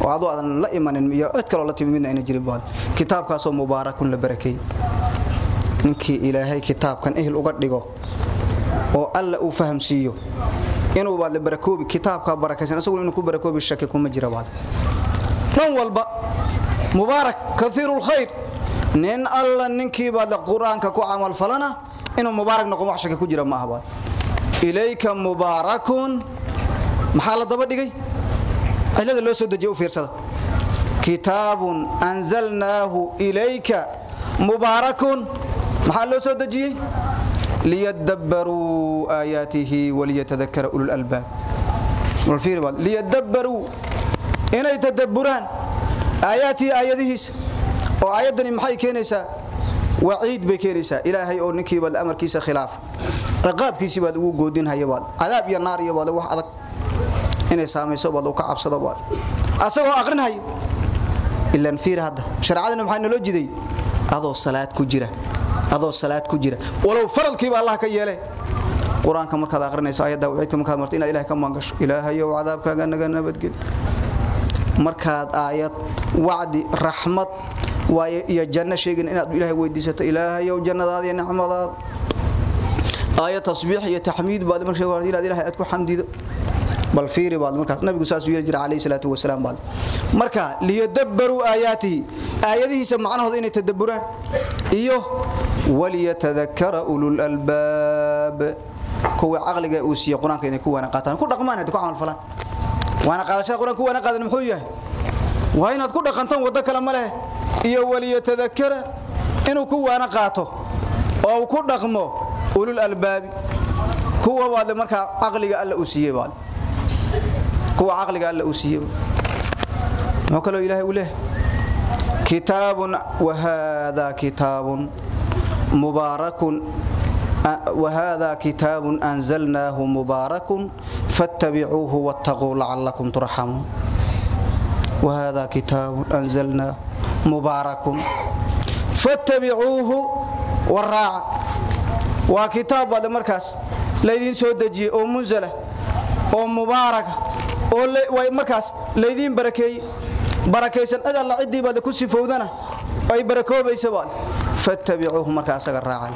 oo adoo aadan la imanin iyo cod kaloo la timi midna ayna jirin baad kitaabkaasoo mubaarakun la barakeey ninkii ilaahay kitaabkan ehel uga dhigo oo alla uu fahamsiiyo inuu baad barakoobi kitaabka barakaysan asagoo inuu ku barakoobi shaki kuma jira baad. Tan walba mubaarak kathiirul khayr. Nin alla ninkii baad quraanka ku amal falana inuu mubaarak noqon wax shaki ku jira ma aha ilayka mubaarakun. Maxaa la daba dhigay? Cilada loo soo dejiyo u fiirsada. Kitaabun anzalnaahu ilayka mubaarakun. Maxaa loo soo dejiyey ليدبروا آياته وليتذكر أولو الألباب والفير بعد ليدبروا إن يتدبران آياتي آياته وآياتني محي كينيسا وعيد بكينيسا إلهي أو نكي بالأمر كيسا خلاف عقاب كيسي بعد وجودين هيا بعد عذاب يا نار يا بعد وح أذك إن سامي سو بعد وكعب صدا بعد أسوأ أقرن هاي إلا نفير هذا شرعنا adoo salaad ku jira. Walow faralkiiba allah ka yeele qur'aanka markaad aqrinayso ayadda wixigta markaad marto inaad ilaah ka maangasho ilaahayow cadaabkaaga naga nabadgeli. Markaad aayad wacdi raxmad waayo iyo janno sheegin inaad ilaahay weydiisato. Ilaahayow jannadaadiyo nicmadaad. Aayad tasbiix iyo taxmiid baad mar sheeg ilaahay aad ku xamdido bal fiiri baad markaas nabigu saas yeeli jiray calayhi salaatu wasalaam baad. Marka liyadabbaru aayaatihi aayadihiisa macnahooda inay tadabburaan iyo waliyatadhakkara ulul albaab kuwa caqliga uu siiyo quraanka inay ku waana qaataan. Ku dhaqmaan hadda ku amal falan. Waana qaadashada quraanka waana qaadan muxuu yahay? Waa inaad ku dhaqantaan wada kale ma leh iyo waliyatadhakkara inuu ku waana qaato oo uu ku dhaqmo ulul albaab kuwa baad markaa caqliga alla uu siiyay baad kuwa caqliga alla uu siiye muxuu kaloo ilaahay u leh kitaabun wahaadaa kitaabun mubaarakun whada kitaabu anzalnaahu mubaaraku fattabicuuhu wattaquu lacalakum turxamuun wahada kitaabu anzalnaahu mubaarakun fattabicuuhu waraaca waa kitaab baade markaas laydiin soo dejiyey oo munzala oo mubaaraka أو مركز ليدين بركي barakaysan cid alla cidii baad ku sifowdana ay barakoobaysa baad fattabicuuhu markaa asaga raacay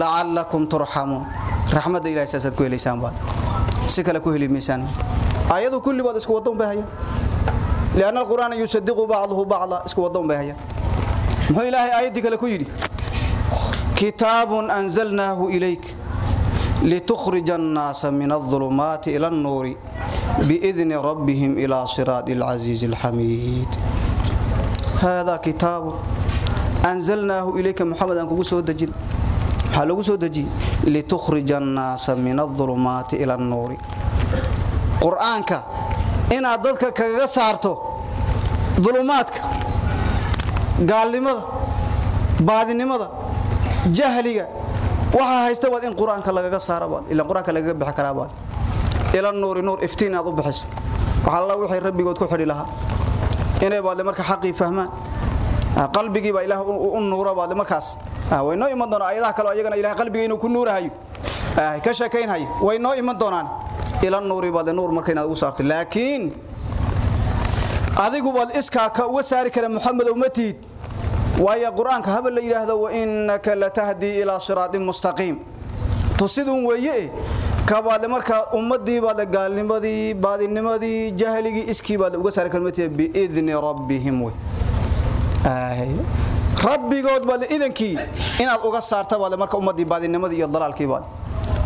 la'allakum turhamuun rahmada ilaahay saasad ku helaysaan baad si kale ku heli miisaan ayadu kulli baad isku wadan bahaya لأن القرآن يصدق بعضه بعضا اسكو ودون بهيا مو إلهي آيدي كلا كيدي كتاب أنزلناه إليك لتخرج الناس من الظلمات إلى النور biidni rabbihim ilaa siraadi alcasiizi alxamiid haadaa kitaabu anzalnaahu ilayka muxamed aan kugu soo dejin. Waxaa lagu soo dejiyey litukhrija annaasa min adulumaati ila annuuri. Qur'aanka inaad dadka kagaga saarto dulumaadka gaalnimada baadinimada jahliga waxaa haysta baad in qur'aanka lagaga saara baad ila qur'aanka lagaga bixi karaa baad ila nuuri nuur iftiin aad u bixiso. Waxaa alla waxay rabbigood ku xidhi lahaa. Inay baadle marka xaqii fahmaan. Qalbigii baa ilaah u nuura baadle markaas. Way noo iman doonaan ayadaha kale ayagana ilahay qalbiga inuu ku nuurahayo ka sheekaynhayo way noo iman doonaan. Ila nuuri baadle nuur marka inaad ugu saarto laakiin adigu baad iskaa ka uga saari kara muxamedow ma tihid waayo qur'aanka haba la yidhaahdo wainaka latahdii ilaa siraatin mustaqiim tusidun weeye kabaadle markaa ummadii baadle gaalnimadii baadinimadii jahligii iskii baadle uga saari kara ma tihid biidni rabbihim wey rabbigood baadle idankii inaad uga saarta baadle marka ummadii baadinimadii iyo dalaalkii baadle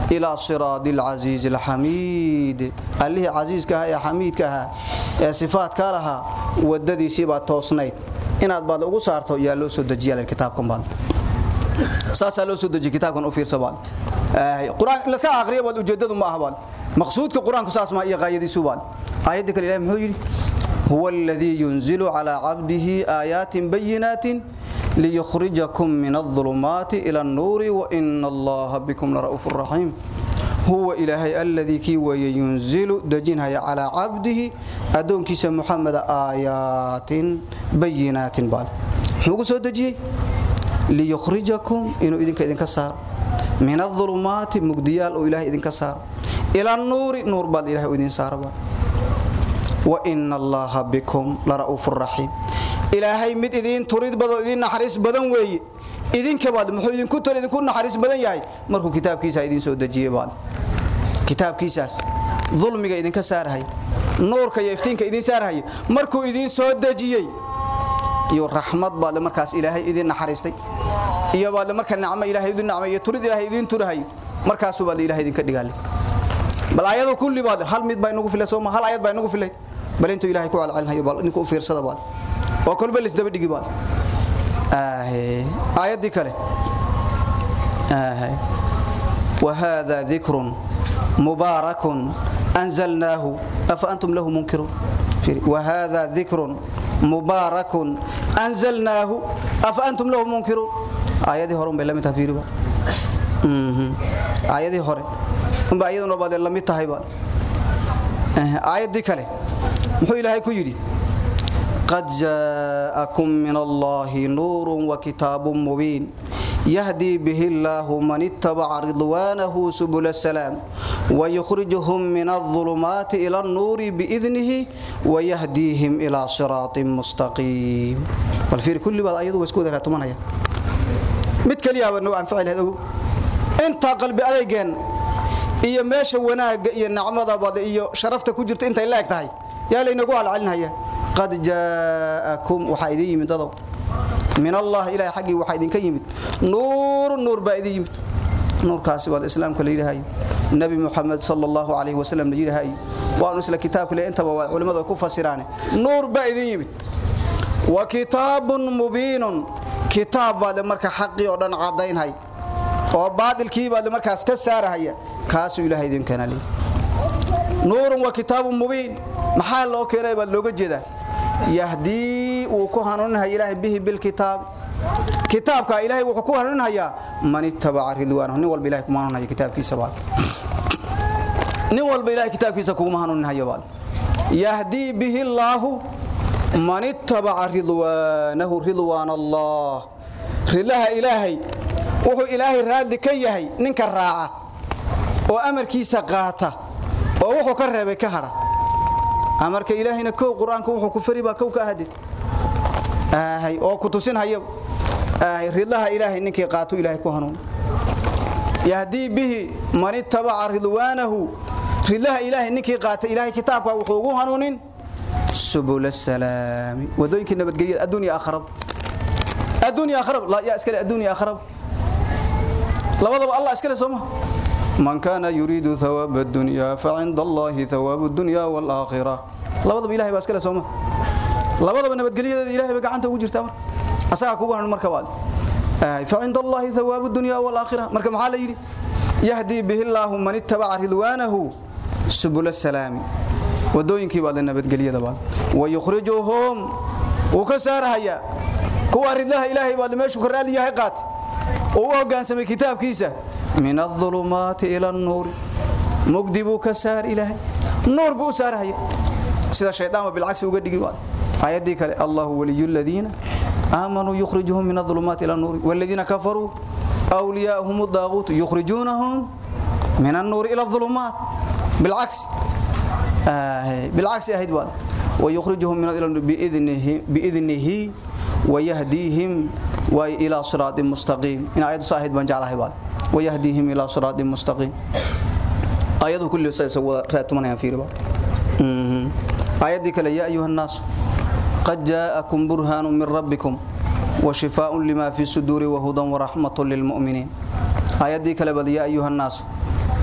ilaa siraadi alcasiizi alxamiid allihii casiiska ahaa ee xamiidka ahaa ee sifaadkaa lahaa wadadiisii baa toosnayd. Inaad baad ugu saarto yaa loo soo dejiya kitaabkan baad saasaa loo soo dejiya kitaabkan u fiirsa quraan laska aqriya baad ujeedadu ma aha baad. Maqsuudka quraanku saas ma iyo qaayadiisu baad. Aayadda kale ilaahay muxuu yidhi huwa alladii yunzilu calaa cabdihi aayaatin bayinaatin liyukhrijakum min adulumaati ila annuuri waina allaha bikum huwa ilaahay alladii kii weeye yunzilu dejinhaya calaa cabdihi addoonkiisa muxameda aayaatin bayinaatin baad. Muxuu gu soo dejiyey? Liyukhrijakum inuu idinka idinka saaro min adulumaati mugdiyaal oo ilahay idinka saaro. Ila annuuri nuur baad ilahay idin saara baad waina allaha bikum lara'uufu raxiim ilaahay mid idiin turid badoo idiin naxariis badan weeye. Idinka baad muxuu idinku tar idinku naxariis badan yahay? Markuu kitaabkiisa idiin soo dejiyey baad. Kitaabkiisaas dulmiga idinka saarhay nuurka iyo iftiinka idiin saarhay markuu idiin soo dejiyey iyo raxmad baadle markaas ilaahay idiin naxariistay iyo baadle marka nacmo ilaahay idin nacmay iyo turid ilaahay idiin turahay markaasuu baadle ilaahay idinka dhigaale bal ayadu kulli baad hal mid baa inagu filay sooma hal ayad baa inagu filay bal intuu ilaahay ku calcalinhayo bal idinku u fiirsada baad oo kolba lisdaba dhigi baad aayaddii kale وهذا ذكر مبارك أنزلناه أفأنتم له منكرون وهذا ذكر مبارك أنزلناه أفأنتم له منكرون آياتي هرم بلا متفير با آياتي هرم أم بأيضا رباد الله متهيبا آيات دي كله محو إلهي كو يري قد جاءكم من الله نور وكتاب مبين يهدي به الله qad jaa'akum min allaahi nuurun wa kitaabun mubiin yahdii bihi allaahu man ittabaca ridwaanahu subula salaam wayukhrijuhum min adulumaati ila annuuri biidnihi wayahdiihim ilaa siraatin mustaqiim mid kliyaabaaanficilhedogow intaa qalbi adeygeen iyo meesha wanaagga iyo nacmadabad iyo sharafta ku jirta intay la yaa laynagu halcelinaya qad jaakum waxa idin yimid dadaw min allah ilaahay xaqi waxa idinka yimid. Nuur nuur baa idin yimid. Nuurkaasi waa islaamka leeyahay nabi muhammad sallallahu alayhi wasallam leeyahay waa isla kitaabka le intaba waa culimada ku fasiraan nuur baa idin yimid. Wa kitaabun mubinun kitaab baa marka xaqi oo dhan cadaynhay oo baadilkii baa markaas ka saarahaya. Kaasuu ilaahay idin keenay nuurun wa kitaabun mubiin. Maxaa loo keenay baad looga jeedaa yahdii wuu ku hanuuninaya ilaahay bihi bilkitaab kitaabka ilaahay wuxuu ku hanuuninayaa man ittabaca ridwaanahu. Nin walba ilahay kuma hanuuninaya kitaabkiisa baad. Nin walba ilahay kitaabkiisa kuma hanuuninaya baad. Yahdii bihi allaahu man ittabaca ridwaanahu ridwaan allah. Ridaha ilaahay wuxuu ilaahay raadli ka yahay ninka raaca oo amarkiisa qaata oo wuxuu ka reebay ka hadha amarka ilaahayna kow qur'aanka wuxuu ku fari baa kow ka ahadid aahay oo ku tusinhaya aahay ridaha ilaahay ninkii qaato ilaahay ku hanuun. Yahdii bihi man ittabaca ridwaanahu. Ridaha ilaahay ninkii qaata ilaahay kitaabka wuxuu ugu hanuunin. Subul salaami. Wadooyinkii nabadgelyada adduunya akhrab. Adduunya akhrab. La ya iskale adduunya akhrab. Labadaba allah iskale sooma man kaana yuriidu thawaaba addunya facinda allahi thawaabu dunya waalaakhira labadaba ilahay baa iskale sooma. Labadaba nabadgelyadeeda ilahay bay gacanta ugu jirtaa marka. Asagaa kugu hanuun marka baad facinda allahi thawaabu dunya waalaakhira marka maxaa la yidhi? Yahdii bihi llaahu man ittabaca ridwaanahu subula salaami. Wadooyinkii baad nabadgelyada baad wayukhrijuhum wuu ka saarahayaa. Kuwa ridlaha ilaahay baad meeshuu ka raali yahay qaatay oo u hoggaansamay kitaabkiisa min aulumaati ila nuuri mugdi buu ka saar ilaahay nuur buu sida shaydaanba bilcagsi uga dhigi waay aayadii kale allahu waliyu ladiina aamanuu yukhrijuhum min aulumaati ila nuuri waladiina kafaruu awliyaahum daaquut yukhrijuunahum min annuuri ila ulumaat bilcagsi bilcagsi ahayd waad wayukhrijuhum min biidnihi wayahdiihim way ilaa siraatin mustaqiim in aayaddu sa ahayd baan baad ويهديهم إلى صراط مستقيم آياته كل سيسا وراتمنا في ربا آيات يا أيها الناس قد جاءكم برهان من ربكم وشفاء لما في الصدور وهدى ورحمة للمؤمنين آيات ديك يا أيها الناس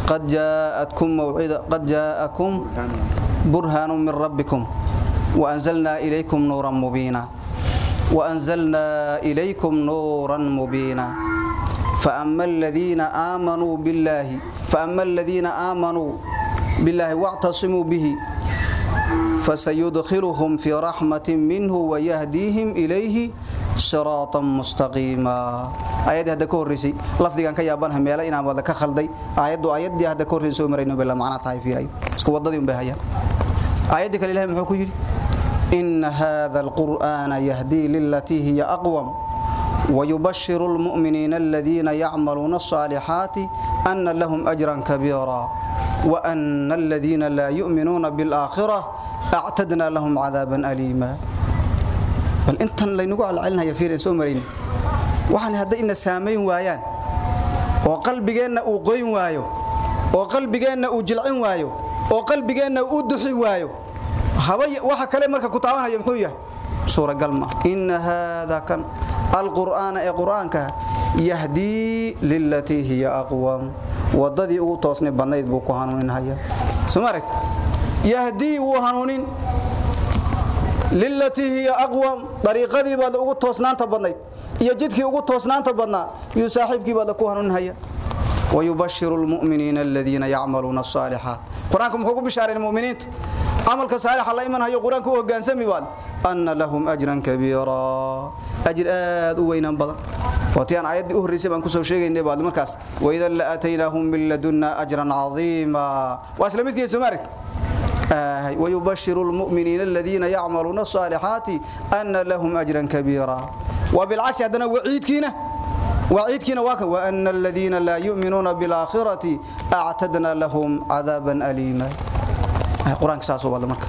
قد جاءتكم موعدة قد جاءكم برهان من ربكم وأنزلنا إليكم نورا مبينا وأنزلنا إليكم نورا مبينا فأما الذين آمنوا بالله فأما الذين آمنوا بالله واعتصموا به فسيدخلهم في رحمة منه ويهديهم إليه صراطا مستقيما آيات هذا كورسي لفظي كان كيابانها ميلا إنا وذا كخلدي آيات دو آيات دي هذا كورسي ومرينو بلا معنى تاي في رأي اسكو وضدهم بهايا آيات دي كالإلهي محوكو إن هذا القرآن يهدي للتي هي أقوم ويبشر المؤمنين الذين يعملون الصالحات أن لهم أجرا كبيرا وأن الذين لا يؤمنون بالآخرة أعتدنا لهم عذابا أليما. بل انتن لينغو علعنها يا فيرن سو مرين waxaan haddayna saamayn waayaan oo qalbigeenna uu goyn waayo oo qalbigeenna uu jilcin waayo oo qalbigeenna uu duxin waayo waxa kale marka ku taabanaya muxuu yahay suuragal ma ina haada kan alqur'aana ee qur'aanka yahdii hiya aqwam. Wadadii ugu toosnay badnayd buu ku ma aragti yahdii wuu hanuunin. Lillatii hiya aqwam dariiqadii baad ugu toosnaanta badnayd iyo jidkii ugu toosnaanta badnaa yuu saaxiibkii baad ku hanuuninhaya wayubashiru lmu'miniina aladiina yacmaluuna asaalixaat qur'aanka muxuu ku bishaaray mu'miniinta amalka saalixa la imanhayo qur'aanka u hogaansami waad. Anna lahum ajran kabiira. Ajir aad u weynaan badan. Waati aan u horraysay baan ku soo sheegaynay baad markaas waidan la aataynaahum min ladunna ajran cadiima. Waa isla midkiya soomaarid ويبشر المؤمنين الذين يعملون الصالحات أن لهم أجرا كبيرا وبالعكس عندنا وعيد كينا وعيد كينا واكا وأن الذين لا يؤمنون بالآخرة أعتدنا لهم عذابا أليما qur'aanka saas wada marka.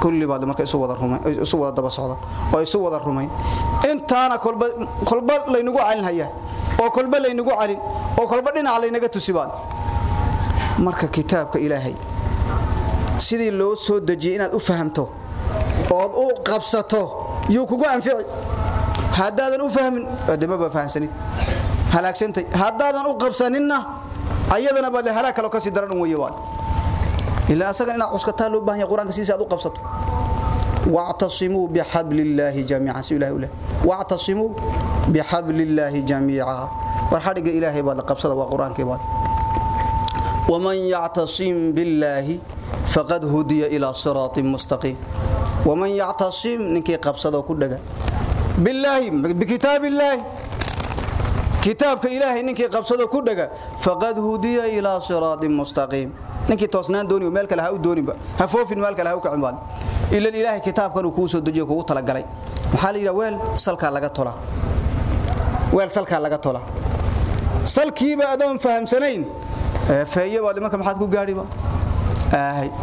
Kulli baad marka isu wada rumay isu wada daba socda oo isu wada rumay. Intaana kolba kolba laynagu calin hayaa oo kolba laynagu calin oo kolba dhinac laynaga tusibaan marka kitaabka ilaahay sidii loo soo dejiyay inaad u fahamto ood u qabsato yuu kugu anfici. Haddaadan u fahmin adamaba fahamsanid halaagsantay haddaadan u qabsaninna ayadana baad halaag kalo ka sii daran un weeye waan ila asaga inaad cuskataa loo baahan yahay quraanka siisa aad u qabsato واعتصموا بحبل الله جميعا سيله الله واعتصموا بحبل الله جميعا ورحدق الهي با لقبسده وا قرانكي با ومن يعتصم بالله فقد هدي الى صراط مستقيم ومن يعتصم نكي قبسده كدغا بالله بكتاب الله كتابك الهي نكي قبسده كدغا فقد هدي الى صراط مستقيم ninkii toosnaan dooniyo meel kale ha u dooninba ha foofin meel kale ha u kacin baad ilan ilaahay kitaabkan uu kuu soo dejiyo kugu talagalay. Maxaa la yidhaa weel salkaa laga tola weel salkaa laga tola salkiiba adoon fahamsanayn. Feeyo baad marka maxaad ku gaadhiba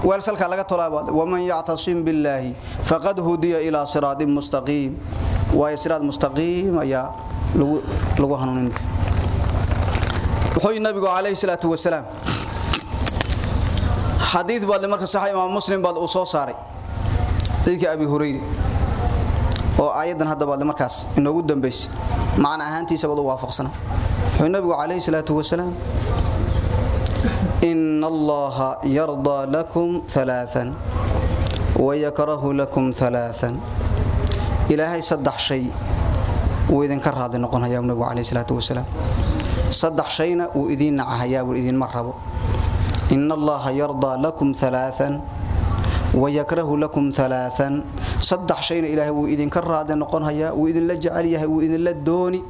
weel salkaa laga tolaa baad waman yactasim billaahi faqad hudiya ilaa siraadin mustaqiim. Waayo siraad mustaqiim ayaa lagu hanuunin. Wuxuu nabigu calayhi salaatu wasalaam والسلام حديث بعد marka saxay imaam muslim baad uu soo saaray dadka abi hurayri oo aayadan hadda baad markaas inoogu dambeysay macna ahaantiisa baad waafaqsan wuxuu nabigu calayhi salaatu wasalaam إن الله يرضى لكم ثلاثا ويكره لكم ثلاثا إلهي صدح شيء وإذن كرهاد نقول يا النبي عليه الصلاة والسلام صدح شينا وإذن نعها وإذن مرحبا إن الله يرضى لكم ثلاثا ويكره لكم ثلاثا صدح شينا إلهي وإذن كرهاد نقول هيا وإذن لجعل يهي وإذن لدوني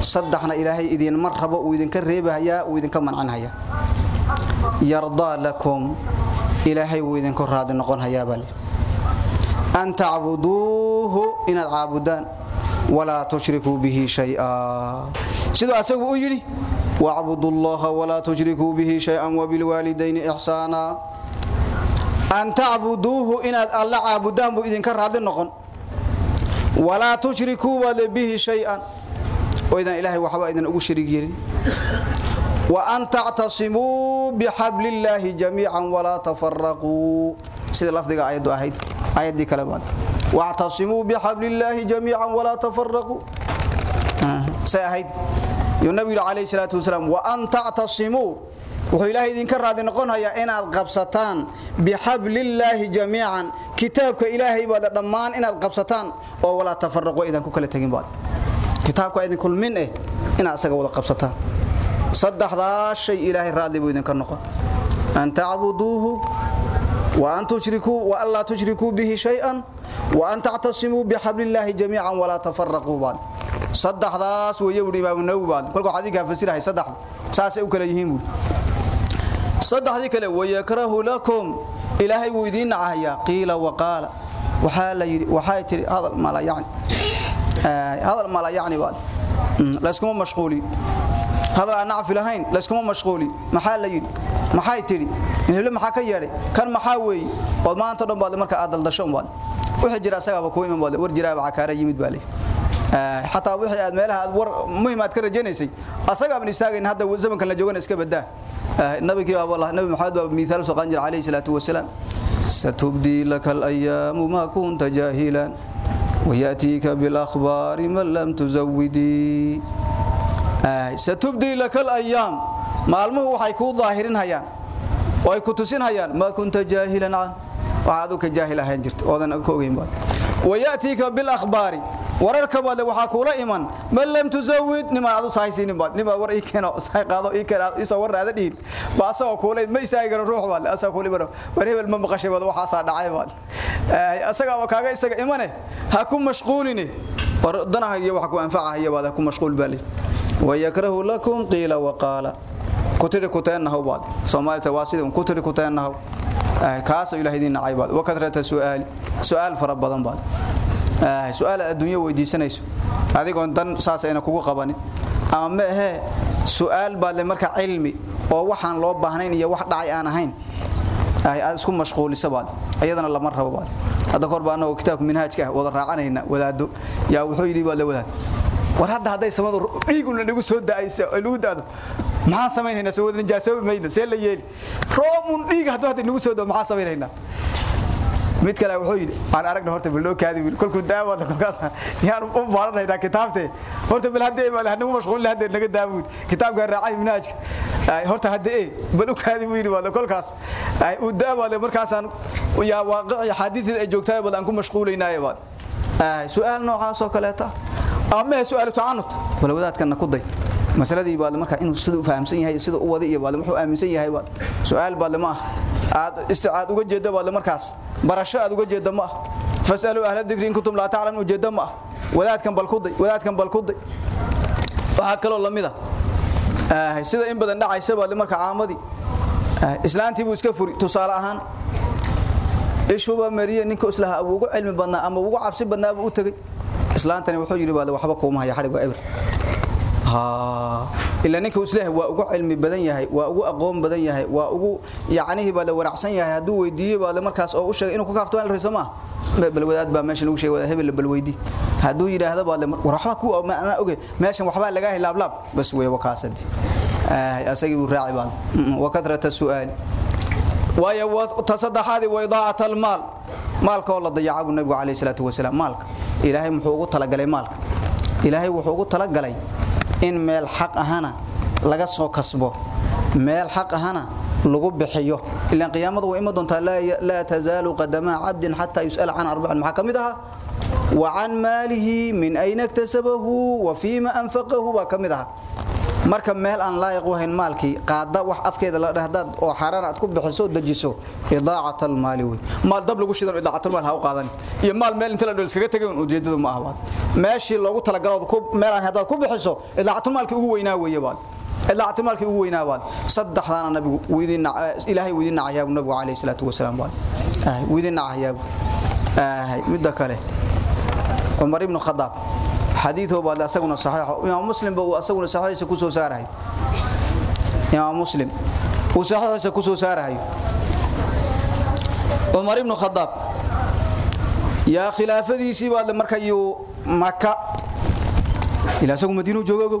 صدحنا إلهي إذن مرحبا وإذن كرهيبها يا وإذن كمن عنها يا يرضى لكم إلهي وإذن كرهاد نقول هيا بل أن تعبدوه إن العابدان ولا تشركوا به شيئا سيدو أسوأ يلي واعبدوا الله ولا تشركوا به شيئا وبالوالدين إحسانا أن تعبدوه إن الله عبدان بو إذن كرهد النقن ولا تشركوا به شيئا وإذن إلهي وحبا إذن أقول شريكين وأن تعتصموا بحبل الله جميعا ولا تفرقوا سيد لفظك آيات واحد آيات دي كلمات واعتصموا بحبل الله جميعا ولا تفرقوا آه nabigu calayhi salaatu wasalaam wa an tactasimuu. Wuxuu ilaahay idinka raadi noqonayaa inaad qabsataan bixablillaahi jamiican. Kitaabka ilaahay baad dhammaan inaad qabsataan oo walaa tafaraqu idan ku kala tagin baad kitaabka idin kulmin eh inaad asaga wada qabsataan. Saddexdaa shay ilaahay raadli buu idinka noqon. An tacbuduuhu وأن تشركوا وألا تشركوا به شيئا وأن تعتصموا بحبل الله جميعا ولا تفرقوا بعد saddexdaas weeye wuhi imaamu nawowi baad kolkuu xadiidkaa fasirahay saddexda saasay u kala yihiin buuri saddexdii kale wayakrahu lakum ilaahay wuu idiin nacahayaa. Qiila waqaala waxaa la yidhi waxay tiri hadal mala yacni hadal mala yacni baad layskuma mashquuli. Hadal aan nacfi lahayn layskuma mashquuli. Maxaa la yidhi? Maxay tidhi? Ninheble maxaa ka yeedhay? Kan maxaa weeye? Ood maanta dhan baad marka aad daldasho baad wixii jira asagaaba kuu iman baad war jiraaba cakaara yimid baa leeyahay Eh, xataa wixii aad meelaha aad war muhiim ka rajanaysay asaga aan istaagayn hadda zamankan la joogana iska badaa eh, nabigii baa wallahi nabi maxamed baa miisaal soo qaan jir calayhi salaatu wasalaam. Satubdi lakal ayyaamu ma kunta jaahilan ويأتيك بالأخبار من لم تزودي ستبدي لك الأيام maalmuhu waxay ku daahirn hayaan oo ku tusin hayaan ma kunta jaahilan waxaad u ka jaahil ahaan jirta oodan ka ogeyn baad wayaatiika bil akhbaari wararka baad waxa kuula iman man lam tuzawid nima aad u saahaysiinin baad nima war ii keeno sahay qaado ii keeno isa waraada dhiin ba asoo kuula ma istaagi karo ruux baad asoo kuula baro war hebel ma maqashay baad waxa saa dhacay baad asaga waa kaaga isaga imane ha ku mashquuline war danaha iyo waxa ku anfacahay baad ku mashquul bali ويكره لكم قيل وقال كتر كتانه بعض سومالته واسيد كتر كتانه كاس الى هدين عيباد وكثرة سؤال سؤال فرب بدن بعض سؤال الدنيا ويديسنيسو adigoon dan saas ayna kugu qabanin ama he su'aal baad marka cilmi oo waxaan loo baahnayn iyo wax dhacay aan ahayn ay aad isku mashquulisa baad ayadana lama rabo baad hada kor baana oo kitaabka minhaajka wada raacanayna wadaado yaa wuxuu yiri baad la wadaad war hadda haday samadu dhiiguna nagu soo daayso lagu daado. Maxaa sameeynayna soo wada najaaso mayna see la yeeli. Roomun dhiig hadda hadda nagu soo daado maxaa sameeynayna mid kale wuxuu yiri aan aragna horta bil loo kaadi kulku daawada kolkaas yaan u baaranayna kitaabte. Horta bil hadda ma lahayn mashquul hadda naga daawud kitaabka raacay minhaajka horta hadda ee bal u kaadi wiiri wada kolkaas. Ay u daawada markaasaan yaa waaqici xadiidada ay joogtay bal aan ku mashquulaynaay baad su'aal noocaas oo kale ta ama su'aal taanut wala wadaadkana ku day. Masaladii baad marka inuu sidoo fahamsan yahay sidoo u wada iyo baad wuxuu aaminsan yahay baad su'aal baad ma aad isticaad uga jeedo baad markaas. Barasho aad uga jeedo ma fasalu ahla dhikri in kuntum la ta'lamun ujeedo ma wadaadkan bal ku day wadaadkan bal ku day. Waxa kale lamida ah. Sida in badan dhacaysa baad marka caamadii islaantii buu iska furi tusaale ahaan. Ishuba mariye ninka islaha ugu cilmi badnaa ama ugu cabsi badnaa buu u tagay islaantani wuxuu yiri baad waxba kuuma haya xariga eber. Ha. Illa ninka islaha waa ugu cilmi badan yahay waa ugu aqoon badan yahay waa ugu yaacnihi baad waracsan yahay haduu weydiiyo baad markaas oo u sheegay inuu ku kaafto la riso ma bal wadaad baa meesha lagu sheegay hebel bal weydii haduu yiraahdo baad waxba ku ma oge meeshan waxba laga hilaab laab bas way wakaasadi. Asagii uu raaci baad. Wa katrata su'aal waayo tasaddaxaadi wa idaa'ata almaal maalka oo la dayaco nabigu kaleey salaatu wasalaam maalka ilaahay muxuu ugu talagalay maalka ilaahay wuxuu ugu talagalay in meel xaq ahana laga soo kasbo meel xaq ahana lagu bixiyo ilaa qiyaamadu way ima doontaa laa tazaalu qadama cabdin xataa yus'ala can arbacin maxaa ka mid ahaa وعن ماله من أين اكتسبه وفيما أنفقه وكمدها marka meel aan laayiq wahayn maalkii qaada wax afkeeda la dhahdaad oo xaraan aad ku bixiso dajiso idaacatul maali way maal dab lagu shidan idaacatul maal ha u qaadan. Iyo maal meel inta la dhul iskaga tagay ujeedadu ma aha meeshii loogu talagalo ku meel aan hadaad ku bixiso idaacatul maalkii ugu weynaa weeye baad idaacatul maalkii ugu weynaa baad saddexdaana nabigu weydina ilaahay weydina ayaabu nabigu kaleey salaatu wasalaam baad ah weydina ayaabu ah midda kale عمر بن الخطاب حديثه بعد اسغنا صحيح امام مسلم بو اسغنا صحيح كسو سارhay امام مسلم وصحيح كسو سارhay عمر بن الخطاب يا خلافديسي بعد markayu مكه الى اسغو مدينه joogo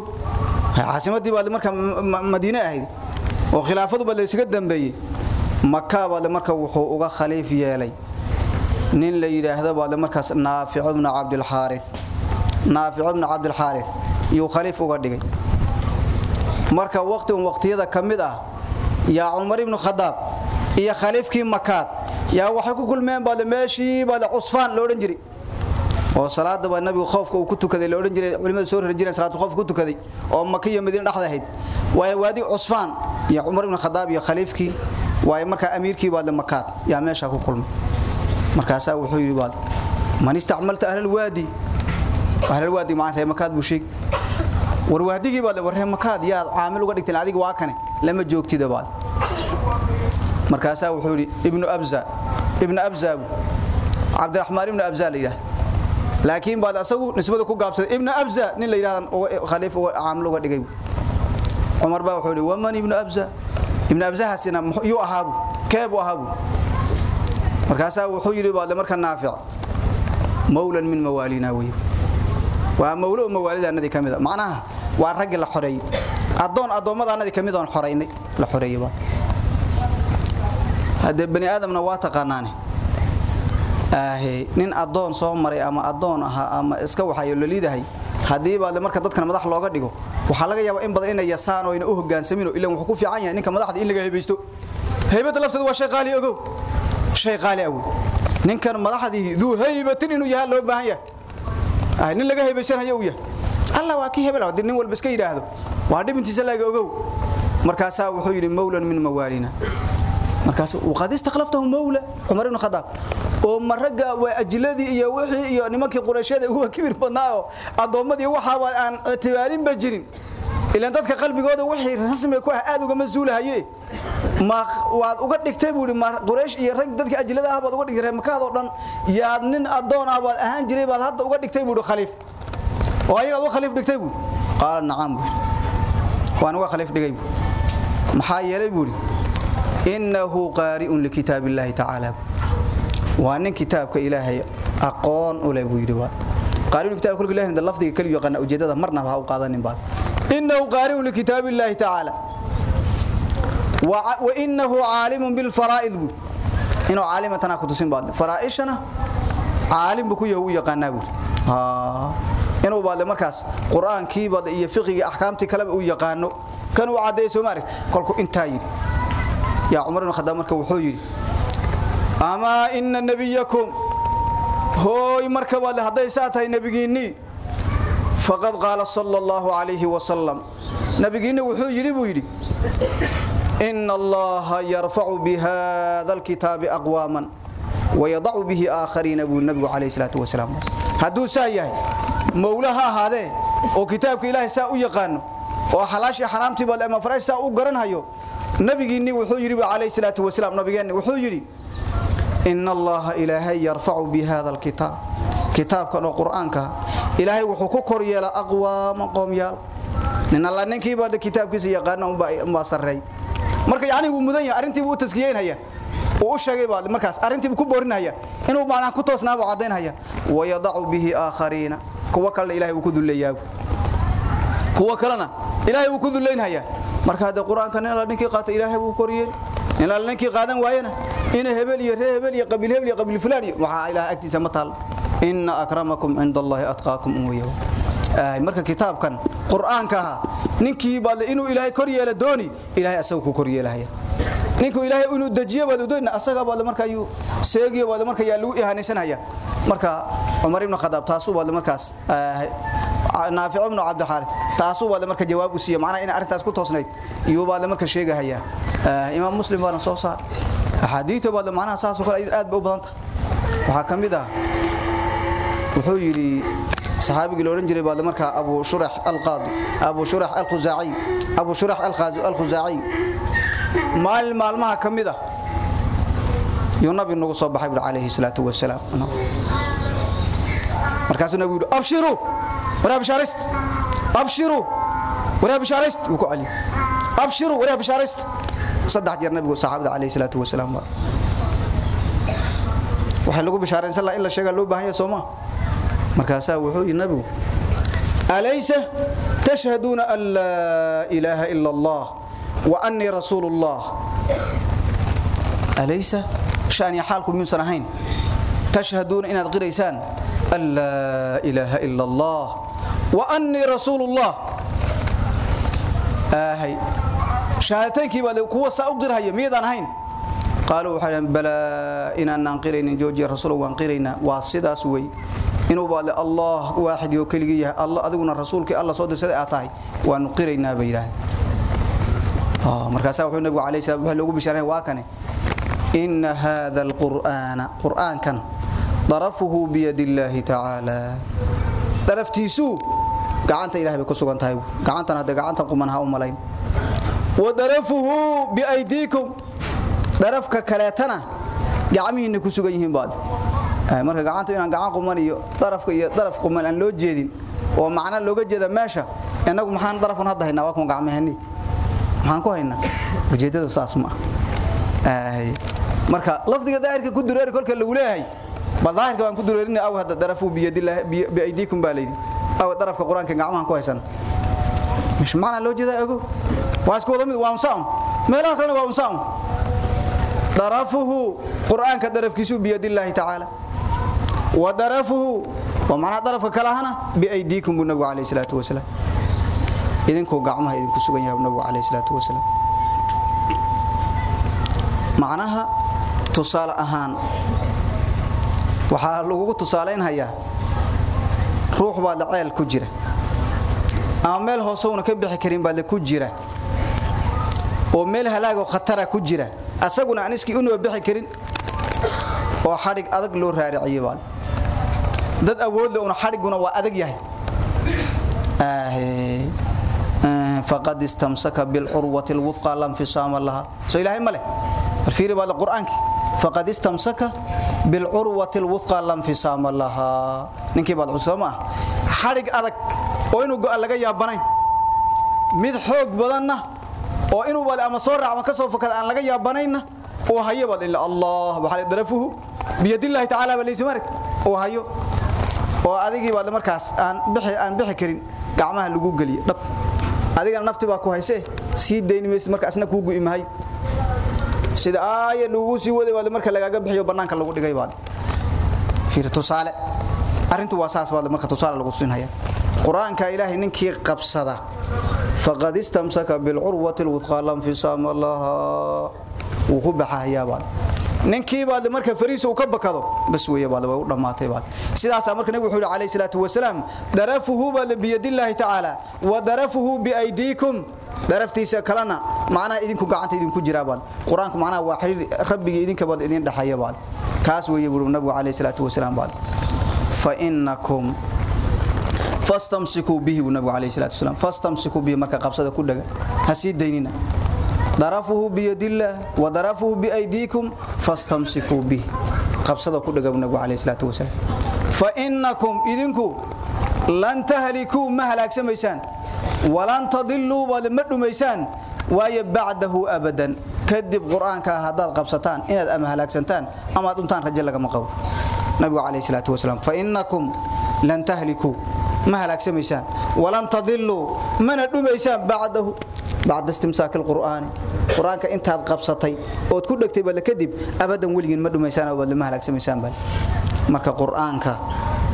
caasimadii baad marka madiina ahayd oo khilaafadu baad isaga dambeeyay makka baad marka wuxuu uga khaliif yeelay nin la yiraahdo baad markaas naafic ibn abd al-harith naafic ibn abd al-harith iyo khaliif uga dhigay. Marka waqti waqtiyada ka mid ah ya umar ibn khadab iyo khaliifkii makad yaa waxay ku kulmeen baad meeshii baad usfaan loo dhan jiray. Oo salaada baa nabigu uu ku tukaday dhan jiray culimada soo rajinay salaada khoofka ku tukaday oo makka iyo madiina dhaxda ahayd. Way waadi usfaan iyo umar ibn khadab iyo khaliifkii way marka amiirkii baad makad yaa meesha ku kulmay. Markaasa wuxuu yiri baad man isticmaalta ahlul waadi ahlul waadi ma reey makaad buu sheeg war waadigii baad war reey makaad yaa caamil uga dhigtay adiga waa kane lama joogtida baad. Markaasa wuxuu yiri ibnu abza ibnu abza abdurrahmaan ibnu abza leeyahay laakiin baad asagu nisbada ku gaabsaday ibnu abza nin la yiraahdo khaliif caamil uga dhigay umar baa wuxuu yiri waman ibnu abza? Ibnu abza hasina yuu ahaabu keebu ahaabu markaasa wuxuu yiri baad marka naafic mawlan min mawalina way waa mawlo mawalidaanadii kamida macnaha waa rag la xoreeyay. Adoon adoomadaanadii ka mid oo xoreeynay la xoreeyay ba hada bani aadamna waa taqaanaane nin adoon soo maray ama adoon aha ama iska waxayo laliidahay haddii baad marka dadkan madax looga dhigo waxa laga yaabaa in badan inay yasaan oo inay u hogaansamin oo ilaa wuxuu ku fiican yahay ninka madaxda in laga heebeysto heebada lafteedu waa shay qaali ogow. Shay qaali ah ninkan madaxdii duu haybatin inuu yahay loo baahan yahay. ah nin laga haybaysanayo uu yahay alla waa ki hebel oo nin walba iska yiraahdo waa dhibintiisa laga ogow markaas wuxuu yiri mawlan min mawalina markaas qad istakhlaftahu mawla umar ibn khadab oo maraga waa ajladii iyo wixii iyo nimankii qurayshada ugu kibir badnaa adoomadii waxa aan tibaarin ba jirin ilaa dadka qalbigooda wixii rasmi ku ah aad uga masuulahaye ma waad uga dhigtay buu ma quraysh iyo rag dadka ajlada ah baad uga dhigtay makaado dhan yaad nin adoon ah baad ahaan jiray baad hadda uga dhigtay buu khaliif. Oo ayaga u khaliif dhigtay buu qaal nacam buu waan uga khaliif dhigay buu maxaa yeelay buu innahu qari'un likitaabillahi ta'ala waa nin kitaabka ilaahay aqoon u leh buu yiri waa. Qari'un kitaabka ilaahay inda lafdiga kaliya yaqaan ujeedada marnaba ha u qaadanin baad innahu qari'un likitaabillahi ta'ala وانه عالم بالفرائض انه عالم تنا كتسين بعد فرائشنا عالم بكو يهو يقانا بو ها inuu baad markaas quraankii baad iyo fiqiga ahkaamti kale uu yaqaano kan uu cadeey soo maaragt kolku inta yiri ya umar ibn khadam marka wuxuu yiri ama inna nabiyakum hooy marka baad haday saatay nabigiini faqad qala sallallahu alayhi wa sallam nabigiini wuxuu yiri buu yiri إن الله يرفع بهذا الكتاب أقواما ويضع به آخرين أبو النبي عليه الصلاة والسلام هدو سايا مولها هذا وكتابك إلهي ساء يقان وحلاشي حرامتي بل أما فراش ساء قرن هيو نبي إني وحجري عليه الصلاة والسلام نبي إني وحجري إن الله إلهي يرفع بهذا الكتاب كتاب كان قرآنك إلهي وحكوكر يلا أقوام قوم يلا إن الله ننكي بعد كتاب كيس يقان مباسر marka yaani uu mudan yahay arintii uu taskiyeynaya oo u sheegay baad markaas arintii ku boorinaya inuu baanan ku toosnaabo cadeynaya wayadau bihi aakharina kuwa kale ilaahay uu ku duleeyaa kuwa kalena ilaahay uu ku duleeynaya marka hada quraanka in ninkii qaata ilaahay uu koriyay in la ninkii qaadan waayana in hebel iyo ree hebel iyo qabiil hebel iyo qabiil fulaan waxa ilaahay agtiisa ma taal inna akramakum indallahi atqaakum umwiya marka kitaabkan quraanka ninkii baad inuu ilaahay kor yeelo dooni ilaahay asagu ku kor yeelaya ninku ilaahay inuu dajiyo baad doonina asaga baad marka ayuu seegiyo baad marka yaa lagu ihaanaysanaya. Marka Umar ibn Khattab taasuu baad markaas naafic ibn Abd al-Harith taasuu baad marka jawaab u siiyay macna in arintaas ku toosnayd iyo baad marka sheegahaya. Imaam muslim baan soo saar. Ahadiitha baad macna saas oo kale aad u badan waxa ka mid ah wuxuu yiri saxaabiga la oran jiray baad marka Abu Shurah al-Qadi Abu Shurah al-Khuzai Abu Shurah al-Khazi al-Khuzai maal maalmaha ka mid ah iyo nabi nagu soo baxay alayhi salatu wasalaam. Markaasuu nabi yiri abshiru wara bisharist abshiru wara bisharist ku cali abshiru wara bisharist saddex jeer nabigu saxaabada alayhi salatu wasalaam waxa lagu bishaareen sallallahu illa sheega loo baahan yahay Soomaa markaasa wuxuu yiri nabigu alaysa tashhaduna an la ilaha illa allah wa anni rasulullah alaysa shani halku min sanahayn tashhaduna inaad qiraysaan an la ilaha illa allah wa anni rasulullah ahay shahadataynkii baad kuwa saa u qirhaya miyadan ahayn قالوا وحنا بلا إن ننقرين جوجي الرسول وانقرينا واسداس وي inuu baad Allah waahid iyo kaliya Allah adiguna rasuulkii Allah soo dirsaday aad tahay waan qiraynaa bayraad ah markaas wuxuu nabigu kaleey salaam wuxuu lagu bishaaray waa kane in hadha alqur'ana qur'ankan darafuhu bi yadillahi ta'ala daraftiisu gacanta ilaahay bay ku sugan tahay. Gacantana hada gacanta qumanha u malayn. Wa darafuhu bi aydikum darafka kaleetana gacmihiina ku sugan yihiin baad marka gacanta inaan gacan quman iyo darafka iyo daraf quman aan loo jeedin. Oo macna looga jeeda meesha. Inagu maxaan darafan hadda haynaa? Waa kuma gacmahani maxaan ku haynaa? Ujeedada saas ma marka lafdiga daahirka ku dureeri kolka lagu leeyahay bal daahirka waan ku dureerinay aw hadda darafu bi yadillah bi aydikum balaydi aw darafka quraanka gacmahan ku haysan. Mish macna loo jeeda ago waa isku wada mid waa unsaam meelaha kale waa unsaam darafuhu quraanka darafkiisu bi yadillahi ta'ala ودرفه ومعنى درف كلهنا بايديكم النبي عليه الصلاه والسلام idinku gacmaha idinku sugan yahay nabiga kaleey salaatu wasalaam macnaha tusaale ahaan waxa lagu tusaaleynayaa ruux baa la ceel ku jira ama meel hoosowna ka bixi karin baa la ku jira oo meel halaag oo khatar ku jira asaguna aan iskii u bixi karin oo xarig adag loo raariciyay baa dad awood leh una xariguna waa adag yahay. Ah faqad istamsaka bil urwati al wuthqa lam fisama laha. So ilaahay male fiiri baa quraanki. Faqad istamsaka bil urwati al wuthqa lam fisama laha. Ninkii baad usama xarig adag oo inuu go'an laga yaabanayn. Mid xoog badanna oo inuu baad ama soo raacma ka soo aan laga yaabanayna oo hayo baad illa allah waxa darafuhu biyadillahi ta'ala balaysa marak oo hayo oo adigii baad markaas aan bixi karin gacmaha lagu galiyo dhab. Adigana nafti baa ku hayse si deynimeysid marka asna ku gu'i mahay sida aayad lagu sii waday baad marka lagaga bixiyo banaanka lagu dhigay baad fiir tusaale. Arintu waa saas baad marka tusaale lagu siinaya. Quraanka ilaahay ninkii qabsada faqad istamsaka bil urwati al wuthqa lam fisama laha uu ku baxaya baad ninkii baad marka fariiso uu ka bakado bas weeye baad way u dhamaatay baad. Sidaas marka nabigu wuxuu alayhi salatu wasalaam darafuhu baad bi yadillahi ta'ala wa darafuhu bi aydikum daraftiisa kalena macna idinku gacanta idinku jira baad. Quraanku macna waa xiriir rabbiga idinka baad idin dhaxaya baad. Kaas weeye buu nabigu alayhi salatu wasalaam baad. Fa innakum fastamsiku bihi nabigu alayhi salatu wasalaam fastamsiku bihi marka qabsada ku dhaga hasi daynina darafuhu biyadillah wa darafuhu biaydikum fastamsiku bih qabsada ku dhaga nabigu alayhi salatu wasalam fa innakum idinku lan tahliku ma halaagsamaysan walan tadillu wala madumaysan waaye bacdahu abadan kadib quraanka hadaad qabsataan inaad ama halaagsantaan ama aad untaan rajo laga maqabo nabigu alayhi salatu wasalam fa innakum lan tahliku ما هلاك سميسان ولن تضلوا من دميسان bacda istimsaak alqur'aani qur'aanka intaad qabsatay ood ku dhegtayba kadib abadan weligiin ma dhumaysaan oo baad lama halaagsamaysaan bal marka qur'aanka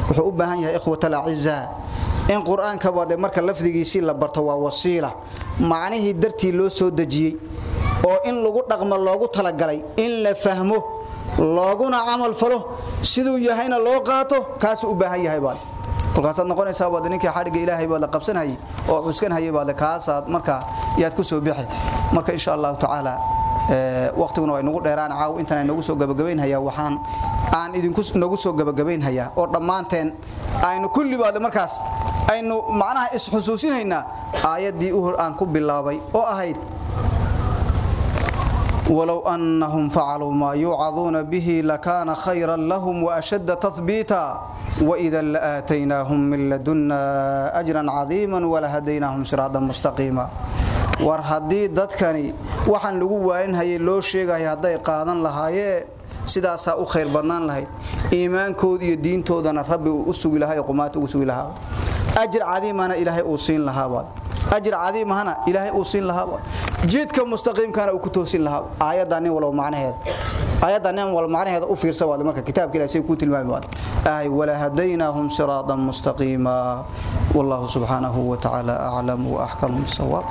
wuxuu u baahan yahay ikhwata alacizaa in qur'aanka baad marka lafdigiisii la barto waa wasiila macnihii dartii loo soo dejiyey oo in lagu dhaqmo loogu talagalay in la fahmo looguna camal falo siduu yahayna loo qaato kaasuu u baahan yahay bal kolkaasaad noqonaysaa baad ninkii xadhigga ilaahay baad la qabsanhayay oo cuskanhayay baad kaasaad. Marka yaad ku soo bixi. Marka insha allahu tacaala waqtiguna waa inagu dheeraan. Caaw intaan inagu soo gabagabaynhayaa waxaan aan idinku nagu soo gabagabaynhayaa. Oo dhammaanteen aynu kulli baad markaas aynu macnaha isxusuusinaynaa. Aayaddii u hor aan ku bilaabay oo ahayd ولو أنهم فعلوا ما يوعظون به لكان خيرا لهم وأشد تثبيتا وإذا لآتيناهم من لدنا أجرا عظيما ولهديناهم صراطا مستقيما war haddii dadkani waxaan lagu waalinhayay loo sheegaya hadday qaadan lahaayeen sidaasaa u khayr badnaan lahayd. Iimaankooda iyo diintoodana rabbi uu u sugi lahaa qumaata ugu lahaa. Ajir cadiimana ilaahay uu siin lahaabaad ajir cadiimahana ilaahay uu siin lahaabaad jidka mustaqiimkana uu ku toosin lahaa aayadda nin walba macnaheeda aayadda nin u fiirsa waad marka kitaabka ilaahay ku tilmaami waad ay wala hadaynahum siratan mustaqima wallahu subhanahu wa ta'ala a'lamu wa ahkamu bis-sawab